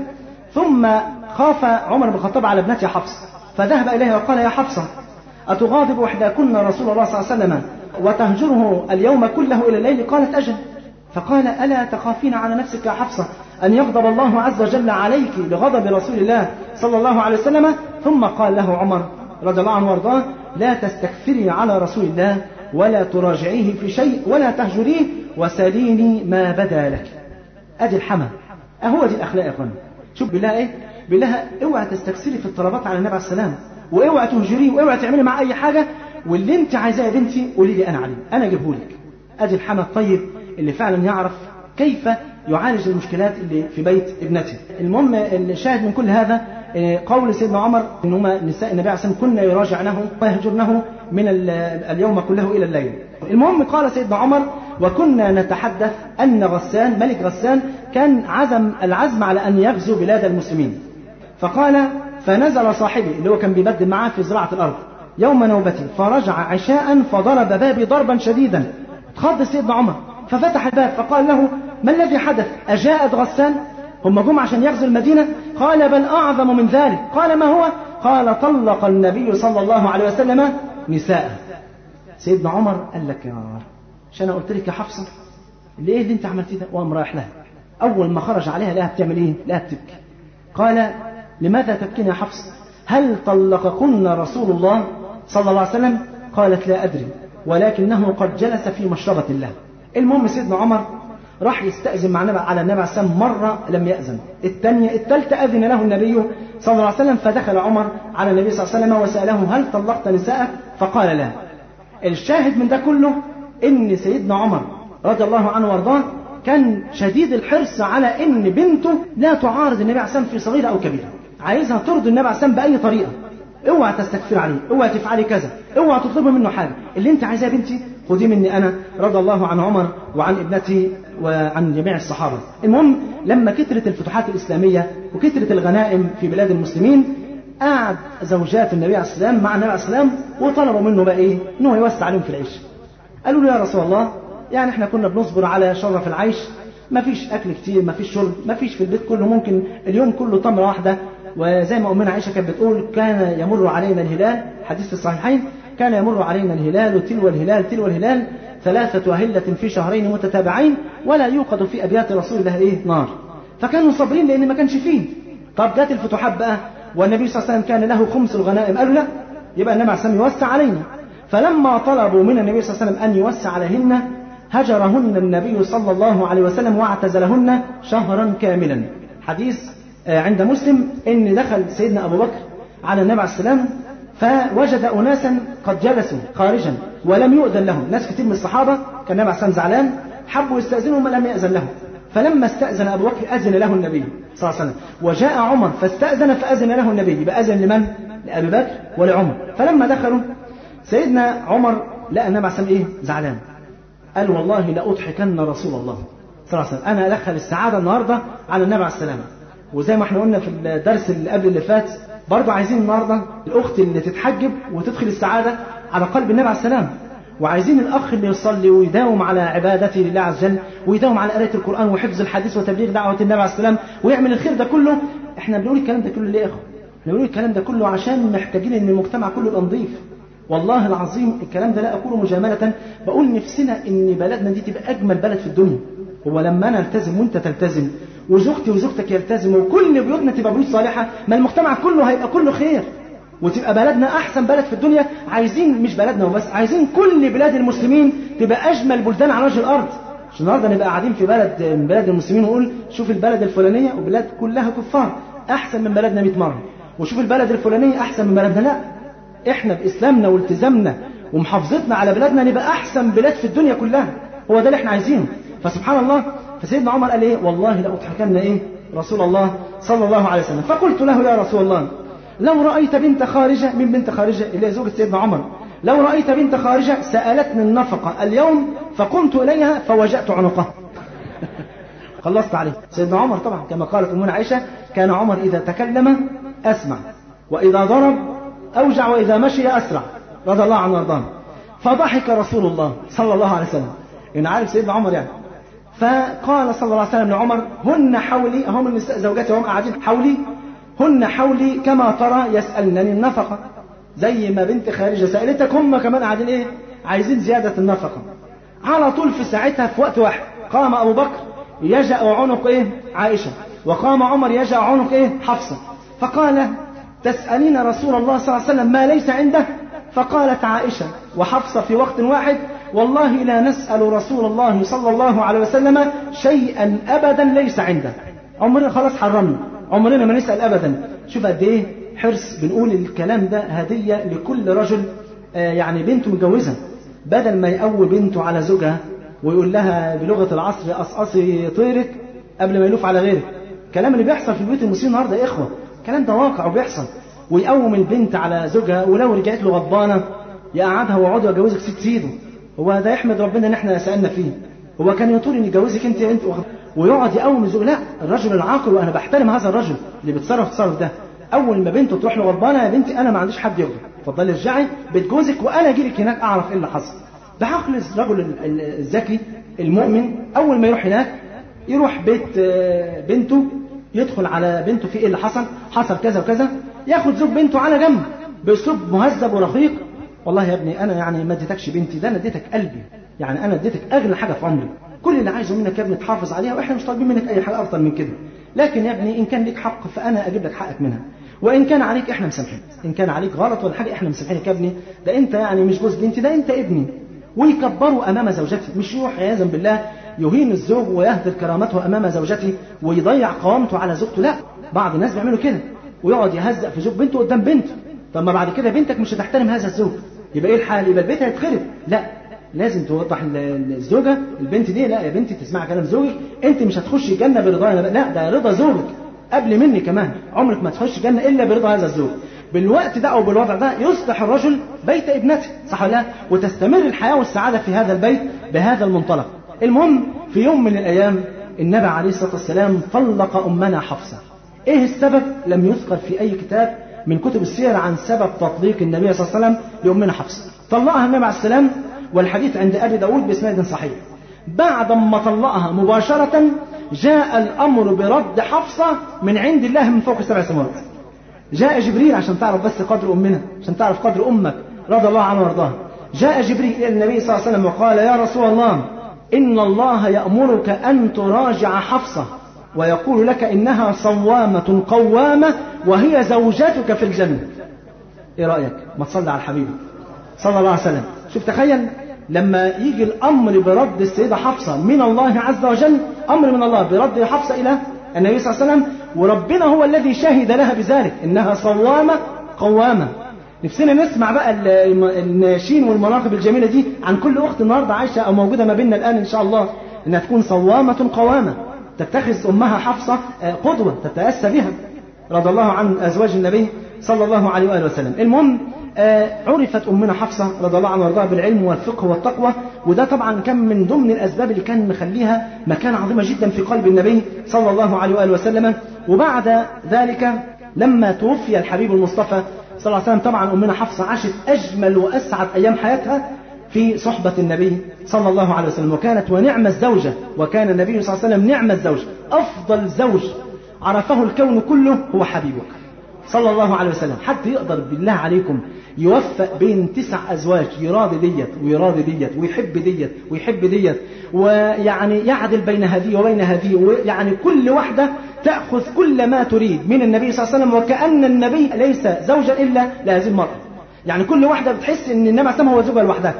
ثم خاف عمر بن الخطاب على ابنته حفصة فذهب إليها وقال يا حفصة أتغاضب إحداكن رسول الله صلى الله عليه وسلم وتهجره اليوم كله إلى الليل؟ قالت أجل. فقال ألا تخافين على نفسك يا حفصة أن يغضب الله عز وجل عليك لغضب رسول الله صلى الله عليه وسلم؟ ثم قال له عمر رضي الله عنه وارضاه لا تستكثري على رسول الله ولا تراجعيه في شيء ولا تهجريه وسليني ما بدا لك. ادي الحمى أهو دي الاخلاق يا شوف بالله إيه؟ بالله اوعى تستكثري في الطلبات على النبي عليه السلام. وأوعى تهجريه وأوعى تعملي معاه أي حاجة واللي أنت عايزاه يا بنتي قولي لي أنا عليه أنا أجيبه لك ادي الحمى الطيب اللي فعلا يعرف كيف يعالج المشكلات اللي في بيت ابنته المهم الشاهد من كل هذا قول سيدنا عمر إن هما نساء النبي عليه الصلاة والسلام كنا يراجعنه ويهجرنه من اليوم كله إلى الليل. المهم قال سيدنا عمر وكنا نتحدث أن غسان ملك غسان كان عزم العزم على أن يغزو بلاد المسلمين. فقال فنزل صاحبي اللي هو كان بيبدل معاه في زراعة الأرض. يوم نوبته فرجع عشاء فضرب بابي ضربا شديدا. اتخض سيدنا عمر. ففتح الباب فقال له ما الذي حدث؟ أجاءت غسان؟ هم جم عشان يغزوا المدينة. قال بل أعظم من ذلك. قال ما هو؟ قال طلق النبي صلى الله عليه وسلم نساء سيدنا عمر قال لك يا عشان أنا قلت لك يا حفصة ليه اللي أنت عملتيه ده؟ وقام رايح لها. أول ما خرج عليها لها بتعمل إيه؟ لها بتبكي. قال لماذا تبكين يا حفصة هل طلقكن رسول الله صلى الله عليه وسلم؟ قالت لا أدري ولكنه قد جلس في مشربة الله. المهم سيدنا عمر راح يستأذن مع النبي على النبي عليه مرة لم يأذن. الثانية الثالثة أذن له النبي صلى الله عليه وسلم فدخل عمر على النبي صلى الله عليه وسلم وسأله هل طلقت نساءك؟ فقال لا. الشاهد من ده كله إن سيدنا عمر رضي الله عنه وأرضاه كان شديد الحرص على إن بنته لا تعارض النبي عليه السلام في صغيرة أو كبيرة. عايزها ترضي النبي عليه السلام بأي طريقة اوعى تستكثر عليه اوعى تفعلي كذا اوعى تطلبي منه حاجة اللي انت عايزاه يا بنتي خديه مني أنا رضي الله عن عمر وعن ابنتي وعن جميع الصحابة المهم لما كثرت الفتوحات الإسلامية وكثرت الغنائم في بلاد المسلمين قعد زوجات النبي عليه السلام مع النبي عليه السلام وطلبوا منه بقى إيه؟ إن هو يوسع عليهم في العيش. قالوا له يا رسول الله يعني إحنا كنا بنصبر على شرف العيش ما فيش أكل كتير ما فيش شرب ما فيش في البيت كله ممكن اليوم كله تمرة واحدة وزي ما أمنا عائشة كانت بتقول كان يمر علينا الهلال حديث في الصحيحين كان يمر علينا الهلال تلو الهلال تلو الهلال ثلاثة أهلة في شهرين متتابعين ولا يوقد في أبيات رسول الله إيه نار. فكانوا صابرين لأن ما كانش فيه. طب جت الفتوحات بقى والنبي صلى الله عليه وسلم كان له خمس الغنائم قالوا لا يبقى النبي عليه يوسع علينا. فلما طلبوا من النبي صلى الله عليه وسلم أن يوسع عليهن هجرهن النبي صلى الله عليه وسلم واعتزلهن شهرا كاملا. حديث عند مسلم إن دخل سيدنا أبو بكر على النبي عليه السلام فوجد أناسا قد جلسوا خارجا ولم يؤذن لهم. ناس كتير من الصحابة كان النبي عليه السلام زعلان حبوا يستاذنوا ما لم يأذن لهم. فلما استأذن أبو بكر أذن له النبي صلى الله عليه وسلم. وجاء عمر فاستأذن فأذن له النبي. يبقى اذن لمن؟ لأبي بكر ولعمر. فلما دخلوا سيدنا عمر لقى النبي عليه السلام إيه؟ زعلان. قال والله لأضحكن رسول الله صلى الله عليه وسلم. أنا أدخل السعادة النهارده على النبي عليه السلام. وزي ما إحنا قلنا في الدرس اللي قبل اللي فات برضه عايزين النهارده الأخت اللي تتحجب وتدخل السعادة على قلب النبي عليه السلام. وعايزين الأخ اللي يصلي ويداوم على عبادته لله عز وجل ويداوم على قراءة القرآن وحفظ الحديث وتبليغ دعوة النبي عليه السلام ويعمل الخير ده كله. إحنا بنقول الكلام ده كله ليه يا اخو؟ إحنا بنقول الكلام ده كله عشان محتاجين إن المجتمع كله يبقى نظيف. والله العظيم الكلام ده لا أقوله مجاملة. بقول نفسنا إن بلدنا دي تبقى أجمل بلد في الدنيا. هو لما أنا ألتزم وأنت تلتزم وزوجتي وزوجتك يلتزموا وكل بيوتنا تبقى بيوت صالحة ما المجتمع كله هيبقى كله خير. وتبقى بلدنا أحسن بلد في الدنيا عايزين مش بلدنا وبس عايزين كل بلاد المسلمين تبقى أجمل بلدان على وجه الأرض. مش النهارده نبقى قاعدين في بلد من بلاد المسلمين ونقول شوف البلد الفلانية وبلاد كلها كفار أحسن من بلدنا 100 مرة. وشوف البلد الفلانية أحسن من بلدنا لا. إحنا بإسلامنا والتزامنا ومحافظتنا على بلادنا نبقى أحسن بلاد في الدنيا كلها. هو ده اللي إحنا عايزينه. فسبحان الله فسيدنا عمر قال إيه؟ والله لاضحكن إيه؟ رسول الله صلى الله عليه وسلم. فقلت له يا رسول الله لو رأيت بنت خارجة من بنت خارجة؟ اللي هي زوجة سيدنا عمر. لو رأيت بنت خارجة سألتني النفقة. اليوم فقمت إليها فوجأت عنقها. خلصت عليه. سيدنا عمر طبعا كما قالت أمنا عائشة كان عمر إذا تكلم أسمع وإذا ضرب أوجع وإذا مشي أسرع رضي الله عنه وأرضاه. فضحك رسول الله صلى الله عليه وسلم. إن عارف سيدنا عمر يعني. فقال صلى الله عليه وسلم لعمر هن حولي هم زوجاتي وهم قاعدين حولي هن حولي كما ترى يسألنني النفقة. زي ما بنت خارجة سألتك هم كمان قاعدين إيه؟ عايزين زيادة النفقة. على طول في ساعتها في وقت واحد قام أبو بكر يجأ عنق إيه؟ عائشة وقام عمر يجأ عنق إيه؟ حفصة. فقال تسألين رسول الله صلى الله عليه وسلم ما ليس عنده؟ فقالت عائشة وحفصة في وقت واحد والله لا نسأل رسول الله صلى الله عليه وسلم شيئا أبدا ليس عنده. عمرنا خلاص حرمنا. عمرنا ما نسأل أبدا. شوف قد إيه حرص بنقول الكلام ده هدية لكل رجل آه يعني بنته متجوزة بدل ما يقوي بنته على زوجها ويقول لها بلغة العصر قصقصي طيرك قبل ما يلوف على غيرك. الكلام اللي بيحصل في البيوت المسلمين النهارده يا إخوة. الكلام ده واقع وبيحصل. ويقوم البنت على زوجها ولو رجعت له غضبانة يقعدها ويقعد يجوزك ست سيده. هو ده يحمد ربنا ان إحنا سألنا فيه. هو كان يطول إن يجوزك أنت أنت ويقعد يقوم زوج لا الرجل العاقل وأنا بحترم هذا الرجل اللي بيتصرف التصرف ده. أول ما بنته تروح له غضبانه يا بنتي أنا ما عنديش حد ياخده اتفضلي ارجعي بيت جوزك وأنا أجي لك هناك أعرف إيه اللي حصل. ده عقل الرجل الذكي المؤمن. أول ما يروح هناك يروح بيت بنته يدخل على بنته في إيه اللي حصل؟ حصل كذا وكذا. ياخد زوج بنته على جنب بأسلوب مهذب ورقيق والله يا ابني أنا يعني ما اديتكش بنتي ده أنا اديتك قلبي. يعني أنا اديتك أغلى حاجة في عمري. كل اللي عايزه منك يا ابني تحافظ عليها وإحنا مش طالبين منك أي حاجة أفضل من كده. لكن يا ابني إن كان ليك حق فأنا أجيب لك حقك منها. وإن كان عليك إحنا مسامحين. إن كان عليك غلط ولا حاجة إحنا مسامحينك يا ابني. ده أنت يعني مش جوز بنتي ده أنت ابني. ويكبروا أمام زوجته مش يروح عياذا بالله يهين الزوج ويهدر كرامته أمام زوجته ويضيع قوامته على زوجته. لا بعض الناس بيعملوا كده. ويقعد يهزأ في زوج بنته قدام بنته طب ما بعد كده بنتك مش هتحترم هذا الزوج. يبقى إيه الحال؟ يبقى البيت هيتخرب. لا. لازم توضح الزوجة. البنت دي لا يا بنتي تسمع كلام زوجك أنت مش هتخشي الجنة برضانا لا ده رضا زوجك. قبل مني كمان. عمرك ما تخش الجنة إلا برضا هذا الزوج. بالوقت ده أو بالوضع ده يصلح الرجل بيت ابنته. صح ولا لا؟ وتستمر الحياة والسعادة في هذا البيت بهذا المنطلق. المهم في يوم من الأيام النبي عليه الصلاة والسلام طلق أمنا حفصة. إيه السبب؟ لم يذكر في أي كتاب من كتب السير عن سبب تطليق النبي صلى الله عليه وسلم لأمنا حفصة طلقها النبي عليه السلام والحديث عند أبي داود بإسناد صحيح. بعد ما طلقها مباشرة جاء الأمر برد حفصة من عند الله من فوق سبع سماوات. جاء جبريل عشان تعرف بس قدر أمنا عشان تعرف قدر أمك رضي الله عنه وارضاه جاء جبريل إلى النبي صلى الله عليه وسلم وقال يا رسول الله إن الله يأمرك أن تراجع حفصة. ويقول لك إنها صوامة قوامة وهي زوجتك في الجنة. إيه رأيك؟ ما تصلي على الحبيب. صلى الله عليه وسلم. شوف تخيل لما يجي الأمر برد السيدة حفصة من الله عز وجل أمر من الله برد حفصة إلى النبي صلى الله عليه وسلم وربنا هو الذي شهد لها بذلك إنها صوامة قوامة. نفسنا نسمع بقى الناشين والمناقب الجميلة دي عن كل أخت النهاردة عايشة أو موجودة ما بيننا الآن إن شاء الله إنها تكون صوامة قوامة. تتخذ أمها حفصة قدوة تتأسى بها رضي الله عن أزواج النبي صلى الله عليه وآله وسلم. المهم عرفت أمنا حفصة رضي الله عنها وارضاها بالعلم والفقه والتقوى وده طبعا كان من ضمن الأسباب اللي كان مخليها مكانة عظيمة جدا في قلب النبي صلى الله عليه وآله وسلم. وبعد ذلك لما توفي الحبيب المصطفى صلى الله عليه وسلم طبعا أمنا حفصة عاشت أجمل وأسعد أيام حياتها. في صحبة النبي صلى الله عليه وسلم وكانت ونعم الزوجة وكان النبي صلى الله عليه وسلم نعم الزوج أفضل زوج عرفه الكون كله هو حبيبك صلى الله عليه وسلم حد يقدر بالله عليكم يوفق بين تسع أزواج يراضي ديت ويراضي ديت ويحب ديت ويحب ديت ويعني يعدل بين هذه وبين هذه ويعني كل واحدة تأخذ كل ما تريد من النبي صلى الله عليه وسلم وكأن النبي ليس زوجا إلا لهذه المرأة. يعني كل واحدة بتحس أن النبي عليه السلام هو زوجها لوحدها.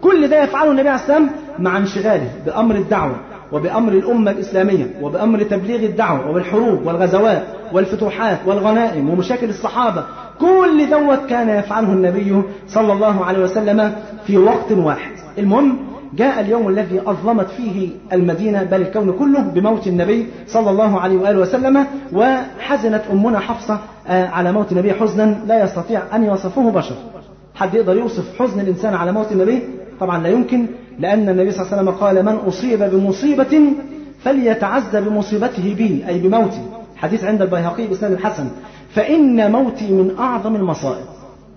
كل ده يفعله النبي عليه السلام مع انشغاله بأمر الدعوة وبأمر الأمة الإسلامية وبأمر تبليغ الدعوة وبالحروب والغزوات والفتوحات والغنائم ومشاكل الصحابة. كل دوت كان يفعله النبي صلى الله عليه وسلم في وقت واحد. المهم جاء اليوم الذي أظلمت فيه المدينة بل الكون كله بموت النبي صلى الله عليه وآله وسلم وحزنت أمنا حفصة على موت النبي حزنا لا يستطيع أن يوصفه بشر. حد يقدر يوصف حزن الإنسان على موت النبي؟ طبعا لا يمكن لأن النبي صلى الله عليه وسلم قال من أصيب بمصيبة فليتعز بمصيبته بي أي بموتي حديث عند البيهقي بإسناد الحسن فإن موتي من أعظم المصائب.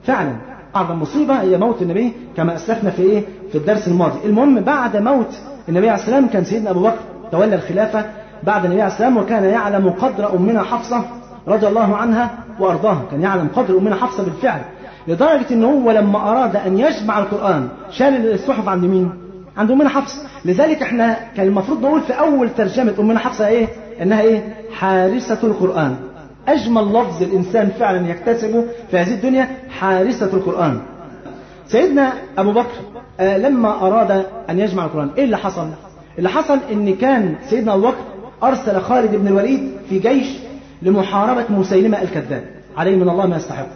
فعلا أعظم مصيبة هي موت النبي كما أسلفنا في إيه؟ في الدرس الماضي. المهم بعد موت النبي عليه السلام كان سيدنا أبو بكر تولى الخلافة بعد النبي عليه السلام وكان يعلم قدر أمنا حفصة رضي الله عنها وأرضاها. كان يعلم قدر أمنا حفصة بالفعل. لدرجة أنه هو لما أراد أن يجمع القرآن شال الصحف عند مين؟ عند أمنا حفصة لذلك إحنا كان المفروض نقول في أول ترجمة أمنا حفصة إيه؟ إنها إيه؟ حارسة القرآن أجمل لفظ الإنسان فعلا يكتسبه في هذه الدنيا حارسة القرآن سيدنا أبو بكر آه لما أراد أن يجمع القرآن إيه اللي حصل؟ اللي حصل إن كان سيدنا أبو بكر أرسل خالد بن الوليد في جيش لمحاربة مسيلمة الكذاب عليه من الله ما يستحق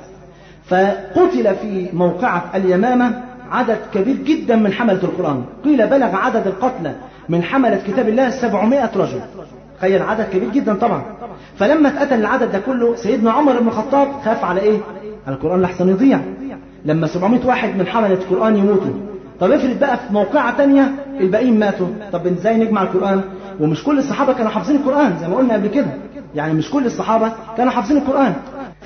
فقتل في موقعة اليمامة عدد كبير جدا من حملة القرآن. قيل بلغ عدد القتلى من حملة كتاب الله 700 رجل. تخيل عدد كبير جدا طبعا. فلما اتقتل العدد ده كله سيدنا عمر بن الخطاب خاف على إيه؟ على القرآن لحسن يضيع. لما 700 واحد من حملة القرآن يموتوا. طب افرض بقى في موقعة تانية الباقيين ماتوا. طب إزاي نجمع القرآن؟ ومش كل الصحابة كانوا حافظين القرآن زي ما قلنا قبل كده. يعني مش كل الصحابة كانوا حافظين القرآن.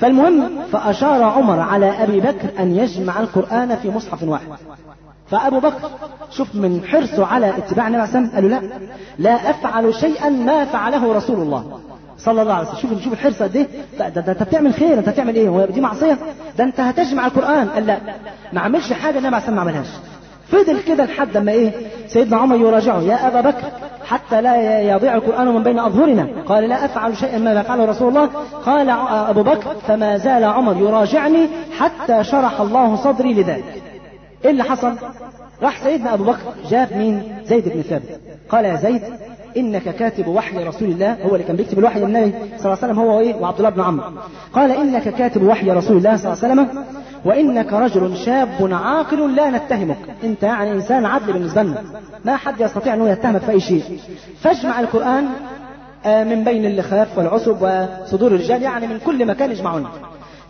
فالمهم فأشار عمر على أبي بكر أن يجمع القرآن في مصحف واحد. فأبو بكر شوف من حرصه على اتباع النبي عليه الصلاة قال له لا لا أفعل شيئا ما فعله رسول الله صلى الله عليه وسلم. شوف شوف الحرص قد إيه ده, ده أنت بتعمل خير أنت بتعمل إيه؟ هو دي معصية؟ ده أنت هتجمع القرآن؟ قال لا. ما عملش حاجة النبي عليه الصلاه ما عملهاش. فضل كده لحد ما إيه؟ سيدنا عمر يراجعه. يا أبا بكر حتى لا يضيع القرآن من بين أظهرنا. قال لا أفعل شيئا ما يفعله رسول الله. قال أبو بكر فما زال عمر يراجعني حتى شرح الله صدري لذلك. إيه اللي حصل؟ راح سيدنا أبو بكر جاب مين؟ زيد بن ثابت. قال يا زيد إنك كاتب وحي رسول الله هو اللي كان بيكتب الوحي للنبي صلى الله عليه وسلم هو وعبد الله بن عمرو. قال إنك كاتب وحي رسول الله صلى الله عليه وسلم وإنك رجل شاب عاقل لا نتهمك. انت يعني إنسان عدل بالنسبة لنا. ما حد يستطيع انه يتهمك في اي شيء. فاجمع القرآن من بين اللخاف والعصب وصدور الرجال يعني من كل مكان يجمعون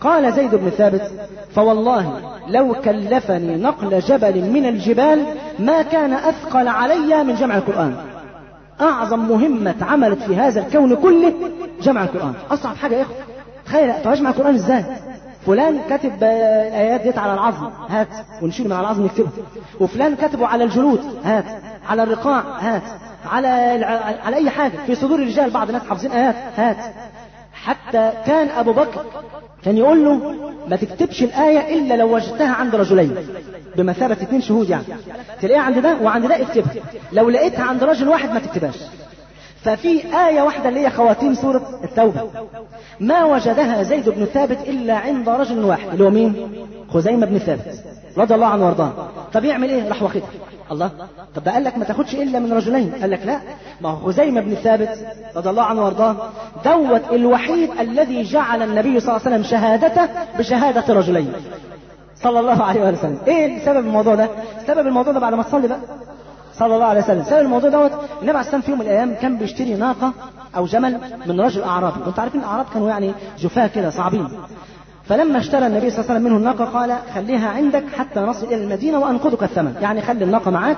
قال زيد بن ثابت فوالله لو كلفني نقل جبل من الجبال ما كان أثقل علي من جمع القرآن. أعظم مهمة عملت في هذا الكون كله جمع القرآن. أصعب حاجة يا إخوة. تخيل طب أجمع القرآن إزاي؟ فلان كاتب الآيات ديت على العظم هات. ونشيل من على العظم نكتبها وفلان كاتبه على الجلود هات. على الرقاع هات. على على أي حاجة. في صدور الرجال بعض الناس حافظين آيات هات. حتى كان أبو بكر كان يقول له ما تكتبش الآية إلا لو وجدتها عند رجلين. بمثابة اثنين شهود يعني. تلاقيها عند ده وعند ده اكتبها. لو لقيتها عند رجل واحد ما تكتبهاش. ففي آية واحدة اللي هي خواتيم سورة التوبة. ما وجدها زيد بن ثابت إلا عند رجل واحد اللي هو مين؟ خزيمة بن ثابت رضي الله عنه وأرضاه. طب يعمل إيه؟ راح واخدها. الله. طب ده قال لك ما تاخدش إلا من رجلين. قال لك لا. ما هو خزيمة بن ثابت رضي الله عنه وأرضاه دوت الوحيد الذي جعل النبي صلى الله عليه وسلم شهادته بشهادة رجلين. صلى الله عليه وسلم. إيه سبب الموضوع ده؟ سبب الموضوع ده بعد ما تصلي بقى. صلى الله عليه وسلم. سبب الموضوع دوت النبي عليه السلام في يوم من الأيام كان بيشتري ناقة أو جمل من رجل أعرابي. وأنتوا عارفين الأعراب كانوا يعني جفاة كده صعبين. فلما اشترى النبي صلى الله عليه وسلم منه الناقة قال خليها عندك حتى نصل إلى المدينة وأنقذك الثمن. يعني خلي الناقة معاك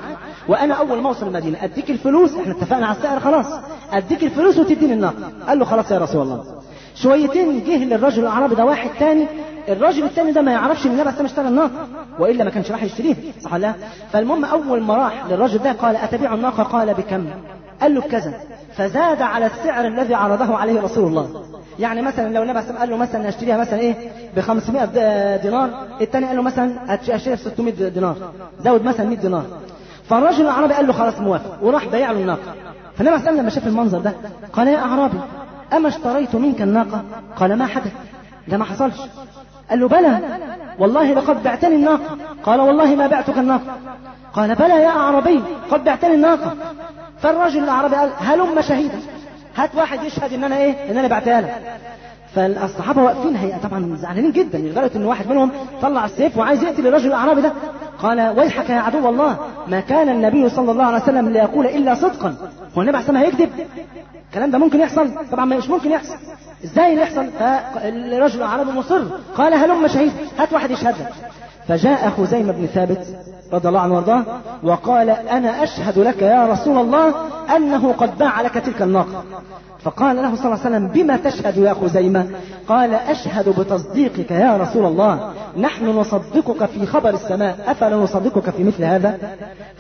وأنا أول ما أوصل المدينة أديك الفلوس إحنا اتفقنا على السعر خلاص. أديك الفلوس وتديني الناقة. قال له خلاص يا رسول الله. شويتين جه للرجل الأعرابي ده واحد تاني الراجل التاني ده ما يعرفش إن عليه اشترى الناقة وإلا ما كانش راح يشتريها. صح لا؟ فالمهم أول ما راح للراجل ده قال أتبيع الناقة؟ قال بكم؟ قال له بكذا. فزاد على السعر الذي عرضه عليه رسول الله. يعني مثلا لو النبي قال له مثلا أشتريها مثلا إيه؟ ب 500 د- دينار. الثاني قال له مثلا أشتريها ب 600 دينار. زود مثلا 100 دينار. فالراجل الاعرابي قال له خلاص موافق وراح بايع له الناقة. فالنبي عليه لما شاف المنظر ده قال يا أعرابي أما اشتريت منك الناقة؟ قال ما حدث. ده ما حصلش. قال له بلى. والله لقد بعتني الناقة. قال والله ما بعتك الناقة. قال بلى يا أعرابي. قد بعتني الناقة. فالرجل الأعرابي قال هلم شهيدا. هات واحد يشهد إن أنا إيه؟ إن أنا بعتها لك فالصحابه واقفين هي طبعا زعلانين جدا. لدرجه إن واحد منهم طلع السيف وعايز يقتل الرجل الأعرابي ده. قال ويحك يا عدو الله. ما كان النبي صلى الله عليه وسلم ليقول إلا صدقا. هو النبي عليه هيكذب. الكلام ده ممكن يحصل؟ طبعا مش ممكن يحصل. إزاي يحصل؟ فالرجل الاعرابي مصر. قال هلم شهيد هات واحد يشهد. لك فجاء خزيمة بن ثابت رضي الله عنه وارضاه وقال أنا أشهد لك يا رسول الله أنه قد باع لك تلك الناقة. فقال له صلى الله عليه وسلم بما تشهد يا خزيمة؟ قال أشهد بتصديقك يا رسول الله. نحن نصدقك في خبر السماء. أفلا نصدقك في مثل هذا؟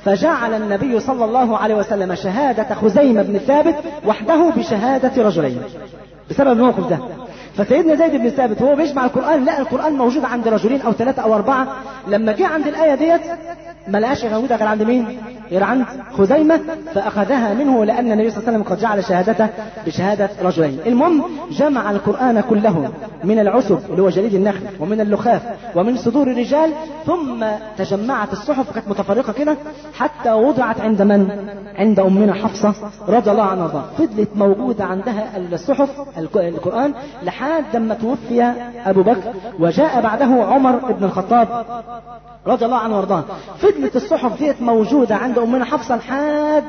فجعل النبي صلى الله عليه وسلم شهادة خزيمة بن ثابت وحده بشهادة رجلين. بسبب الموقف ده. فسيدنا زيد بن ثابت وهو بيجمع القرآن لقى القرآن موجود عند رجلين أو ثلاثة أو أربعة. لما جه عند الآية ديت ما لقاش موجودة غير عند مين؟ غير عند خزيمة فأخذها منه لأن النبي صلى الله عليه وسلم قد جعل شهادته بشهادة رجلين المهم جمع القرآن كله من العسب اللي هو جليد النخل ومن اللخاف ومن صدور الرجال ثم تجمعت الصحف كانت متفرقة كده حتى وضعت عند من؟ عند أمنا حفصة رضي الله عنها وارضاها فضلت موجودة عندها الصحف القرآن لحد ما توفي أبو بكر وجاء بعده عمر بن الخطاب رضي الله عنه وارضاه فضلت الصحف ديت موجودة عند أمنا حفصة لحد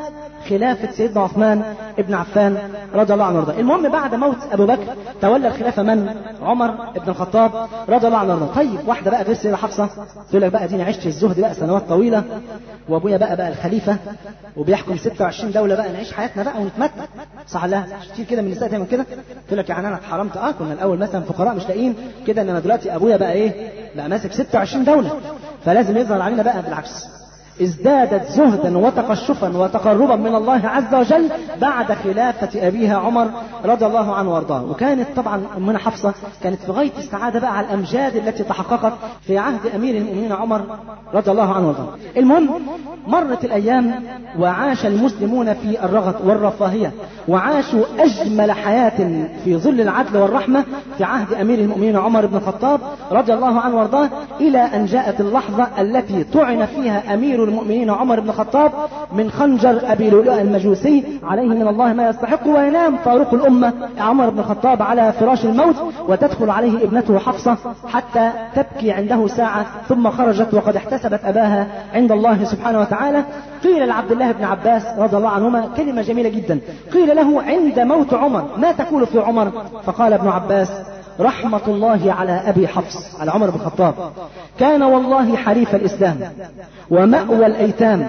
خلافة سيدنا عثمان ابن عفان رضي الله عنه وارضاه. المهم بعد موت أبو بكر تولى الخلافة من؟ عمر ابن الخطاب رضي الله عنه وارضاه. طيب واحدة بقى غير سيدة حفصة تقول لك بقى ديني عشت الزهد بقى سنوات طويلة وأبويا بقى بقى الخليفة وبيحكم 26 دولة بقى نعيش حياتنا بقى ونتمتع. صح لا؟ كتير كده من النساء تعمل كده. تقول لك يعني أنا اتحرمت آه كنا الأول مثلا فقراء مش لاقيين كده إنما دلوقتي أبويا بقى إيه؟ بقى ماسك 26 دولة. فلازم يظهر علينا بقى بالعكس. ازدادت زهدا وتقشفا وتقربا من الله عز وجل بعد خلافة أبيها عمر رضي الله عنه وأرضاه. وكانت طبعا أمنا حفصة كانت في غاية السعادة بقى على الأمجاد التي تحققت في عهد أمير المؤمنين عمر رضي الله عنه وأرضاه. المهم مرت الأيام وعاش المسلمون في الرغد والرفاهية وعاشوا أجمل حياة في ظل العدل والرحمة في عهد أمير المؤمنين عمر بن الخطاب رضي الله عنه وأرضاه إلى أن جاءت اللحظة التي طعن فيها أمير المؤمنين عمر بن الخطاب من خنجر أبي لؤلؤ المجوسي عليه من الله ما يستحق وينام فاروق الأمة عمر بن الخطاب على فراش الموت وتدخل عليه ابنته حفصة حتى تبكي عنده ساعة ثم خرجت وقد احتسبت أباها عند الله سبحانه وتعالى. قيل لعبد الله بن عباس رضي الله عنهما كلمة جميلة جدا. قيل له عند موت عمر ما تقول في عمر؟ فقال ابن عباس رحمة الله على أبي حفص على عمر بن الخطاب. كان والله حليف الإسلام ومأوى الأيتام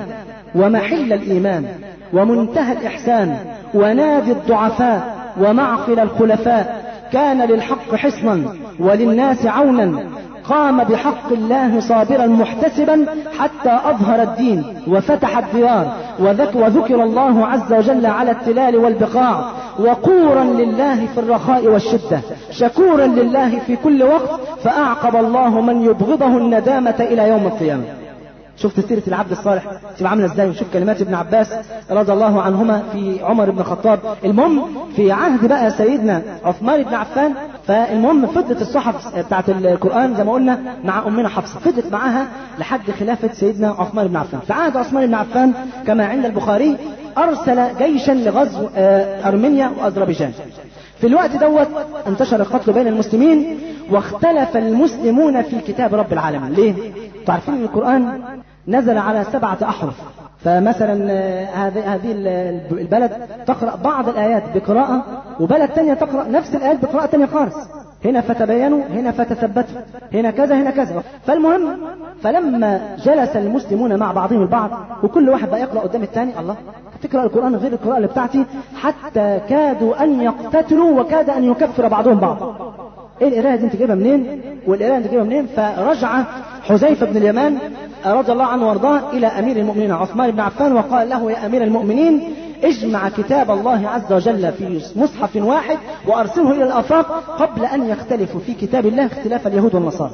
ومحل الإيمان ومنتهى الإحسان ونادي الضعفاء ومعقل الخلفاء. كان للحق حصنا وللناس عونا. قام بحق الله صابرا محتسبا حتى أظهر الدين وفتح الديار وذك وذكر الله عز وجل على التلال والبقاع. وقورا لله في الرخاء والشدة شكورا لله في كل وقت فأعقب الله من يبغضه الندامة إلى يوم القيامة. شفت سيرة العبد الصالح؟ تبقى عاملة إزاي؟ وشوف كلمات ابن عباس رضي الله عنهما في عمر بن الخطاب. المهم في عهد بقى سيدنا عثمان بن عفان فالمهم فضلت الصحف بتاعت القرآن زي ما قلنا مع أمنا حفصة. فضلت معاها لحد خلافة سيدنا عثمان بن عفان. في عهد عثمان بن عفان كما عند البخاري أرسل جيشا لغزو أرمينيا وأذربيجان. في الوقت دوت انتشر القتل بين المسلمين واختلف المسلمون في كتاب رب العالمين. ليه؟ تعرفين إن القرآن نزل على سبعة أحرف. فمثلا هذه هذه البلد تقرأ بعض الآيات بقراءة وبلد تانية تقرأ نفس الآيات بقراءة تانية خالص. هنا فتبينوا هنا فتثبتوا هنا كذا هنا كذا. فالمهم فلما جلس المسلمون مع بعضهم البعض وكل واحد بقى يقرأ قدام الثاني الله تقرأ القرآن غير القراءة اللي بتاعتي حتى كادوا أن يقتتلوا وكاد أن يكفر بعضهم بعض. إيه القراءة دي؟ أنت جايبها منين؟ والقراءة انت جايبها منين؟ فرجع حذيفة بن اليمان رضي الله عنه وأرضاه إلى أمير المؤمنين عثمان بن عفان وقال له يا أمير المؤمنين اجمع كتاب الله عز وجل في مصحف واحد وأرسله إلى الأفاق قبل أن يختلفوا في كتاب الله اختلاف اليهود والنصارى.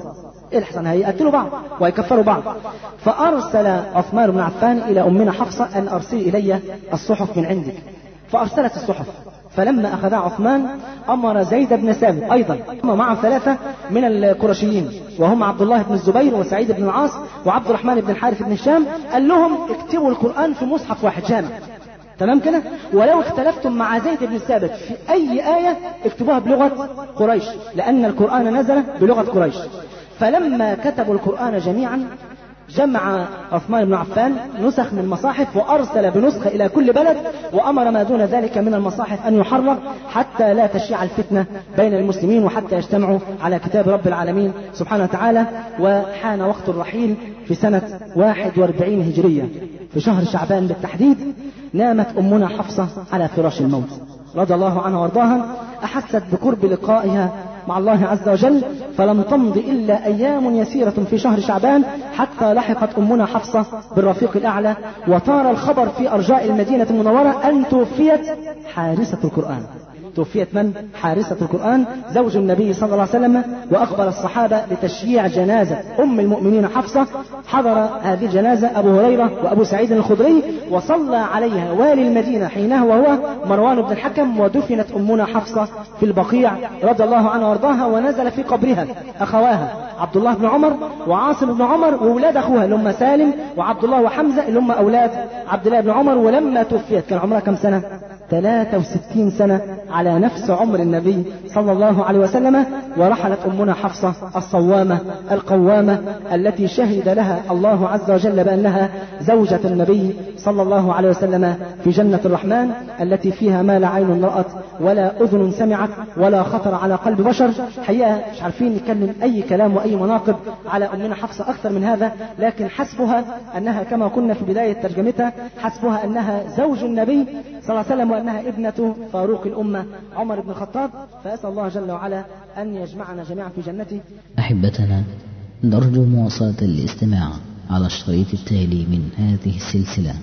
إيه الحسن هيقتلوا بعض ويكفروا بعض. فأرسل عثمان بن عفان إلى أمنا حفصة أن ارسلي إلي الصحف من عندك. فأرسلت الصحف. فلما أخذ عثمان أمر زيد بن ثابت أيضا. معه ثلاثة من القرشيين وهم عبد الله بن الزبير وسعيد بن العاص وعبد الرحمن بن الحارث بن هشام. قال لهم اكتبوا القرآن في مصحف واحد جامع. تمام كده؟ ولو اختلفتم مع زيد بن ثابت في أي آية اكتبوها بلغة قريش لأن القرآن نزل بلغة قريش. فلما كتبوا القرآن جميعا جمع عثمان بن عفان نسخ من المصاحف وأرسل بنسخة إلى كل بلد وأمر ما دون ذلك من المصاحف أن يحرق حتى لا تشيع الفتنة بين المسلمين وحتى يجتمعوا على كتاب رب العالمين سبحانه وتعالى وحان وقت الرحيل في سنة 41 هجرية. في شهر شعبان بالتحديد نامت أمنا حفصة على فراش الموت. رضي الله عنها وأرضاها أحست بقرب لقائها مع الله عز وجل فلم تمض إلا أيام يسيرة في شهر شعبان حتى لحقت أمنا حفصة بالرفيق الأعلى وطار الخبر في أرجاء المدينة المنورة أن توفيت حارسة القرآن. توفيت من؟ حارسة القرآن زوج النبي صلى الله عليه وسلم وأقبل الصحابة لتشييع جنازة أم المؤمنين حفصة. حضر هذه الجنازة أبو هريرة وأبو سعيد الخدري وصلى عليها والي المدينة حينه وهو مروان بن الحكم ودفنت أمنا حفصة في البقيع رضي الله عنها وأرضاها ونزل في قبرها أخواها عبد الله بن عمر وعاصم بن عمر وأولاد أخوها اللي هم سالم وعبد الله وحمزة اللي هم أولاد عبد الله بن عمر ولما توفيت. كان عمرها كم سنة؟ 63 سنة على نفس عمر النبي صلى الله عليه وسلم ورحلت أمنا حفصة الصوامة القوامة التي شهد لها الله عز وجل بأنها زوجة النبي صلى الله عليه وسلم في جنة الرحمن التي فيها ما لا عين رأت ولا أذن سمعت ولا خطر على قلب بشر. حقيقة مش عارفين نتكلم أي كلام وأي مناقب على أمنا حفصة أكثر من هذا لكن حسبها أنها كما كنا في بداية ترجمتها حسبها أنها زوج النبي صلى الله عليه وسلم وأنها ابنة فاروق الأمة عمر بن الخطاب فأسأل الله جل وعلا أن يجمعنا جميعا في جنته. أحبتنا نرجو مواصلة الاستماع على الشريط التالي من هذه السلسلة.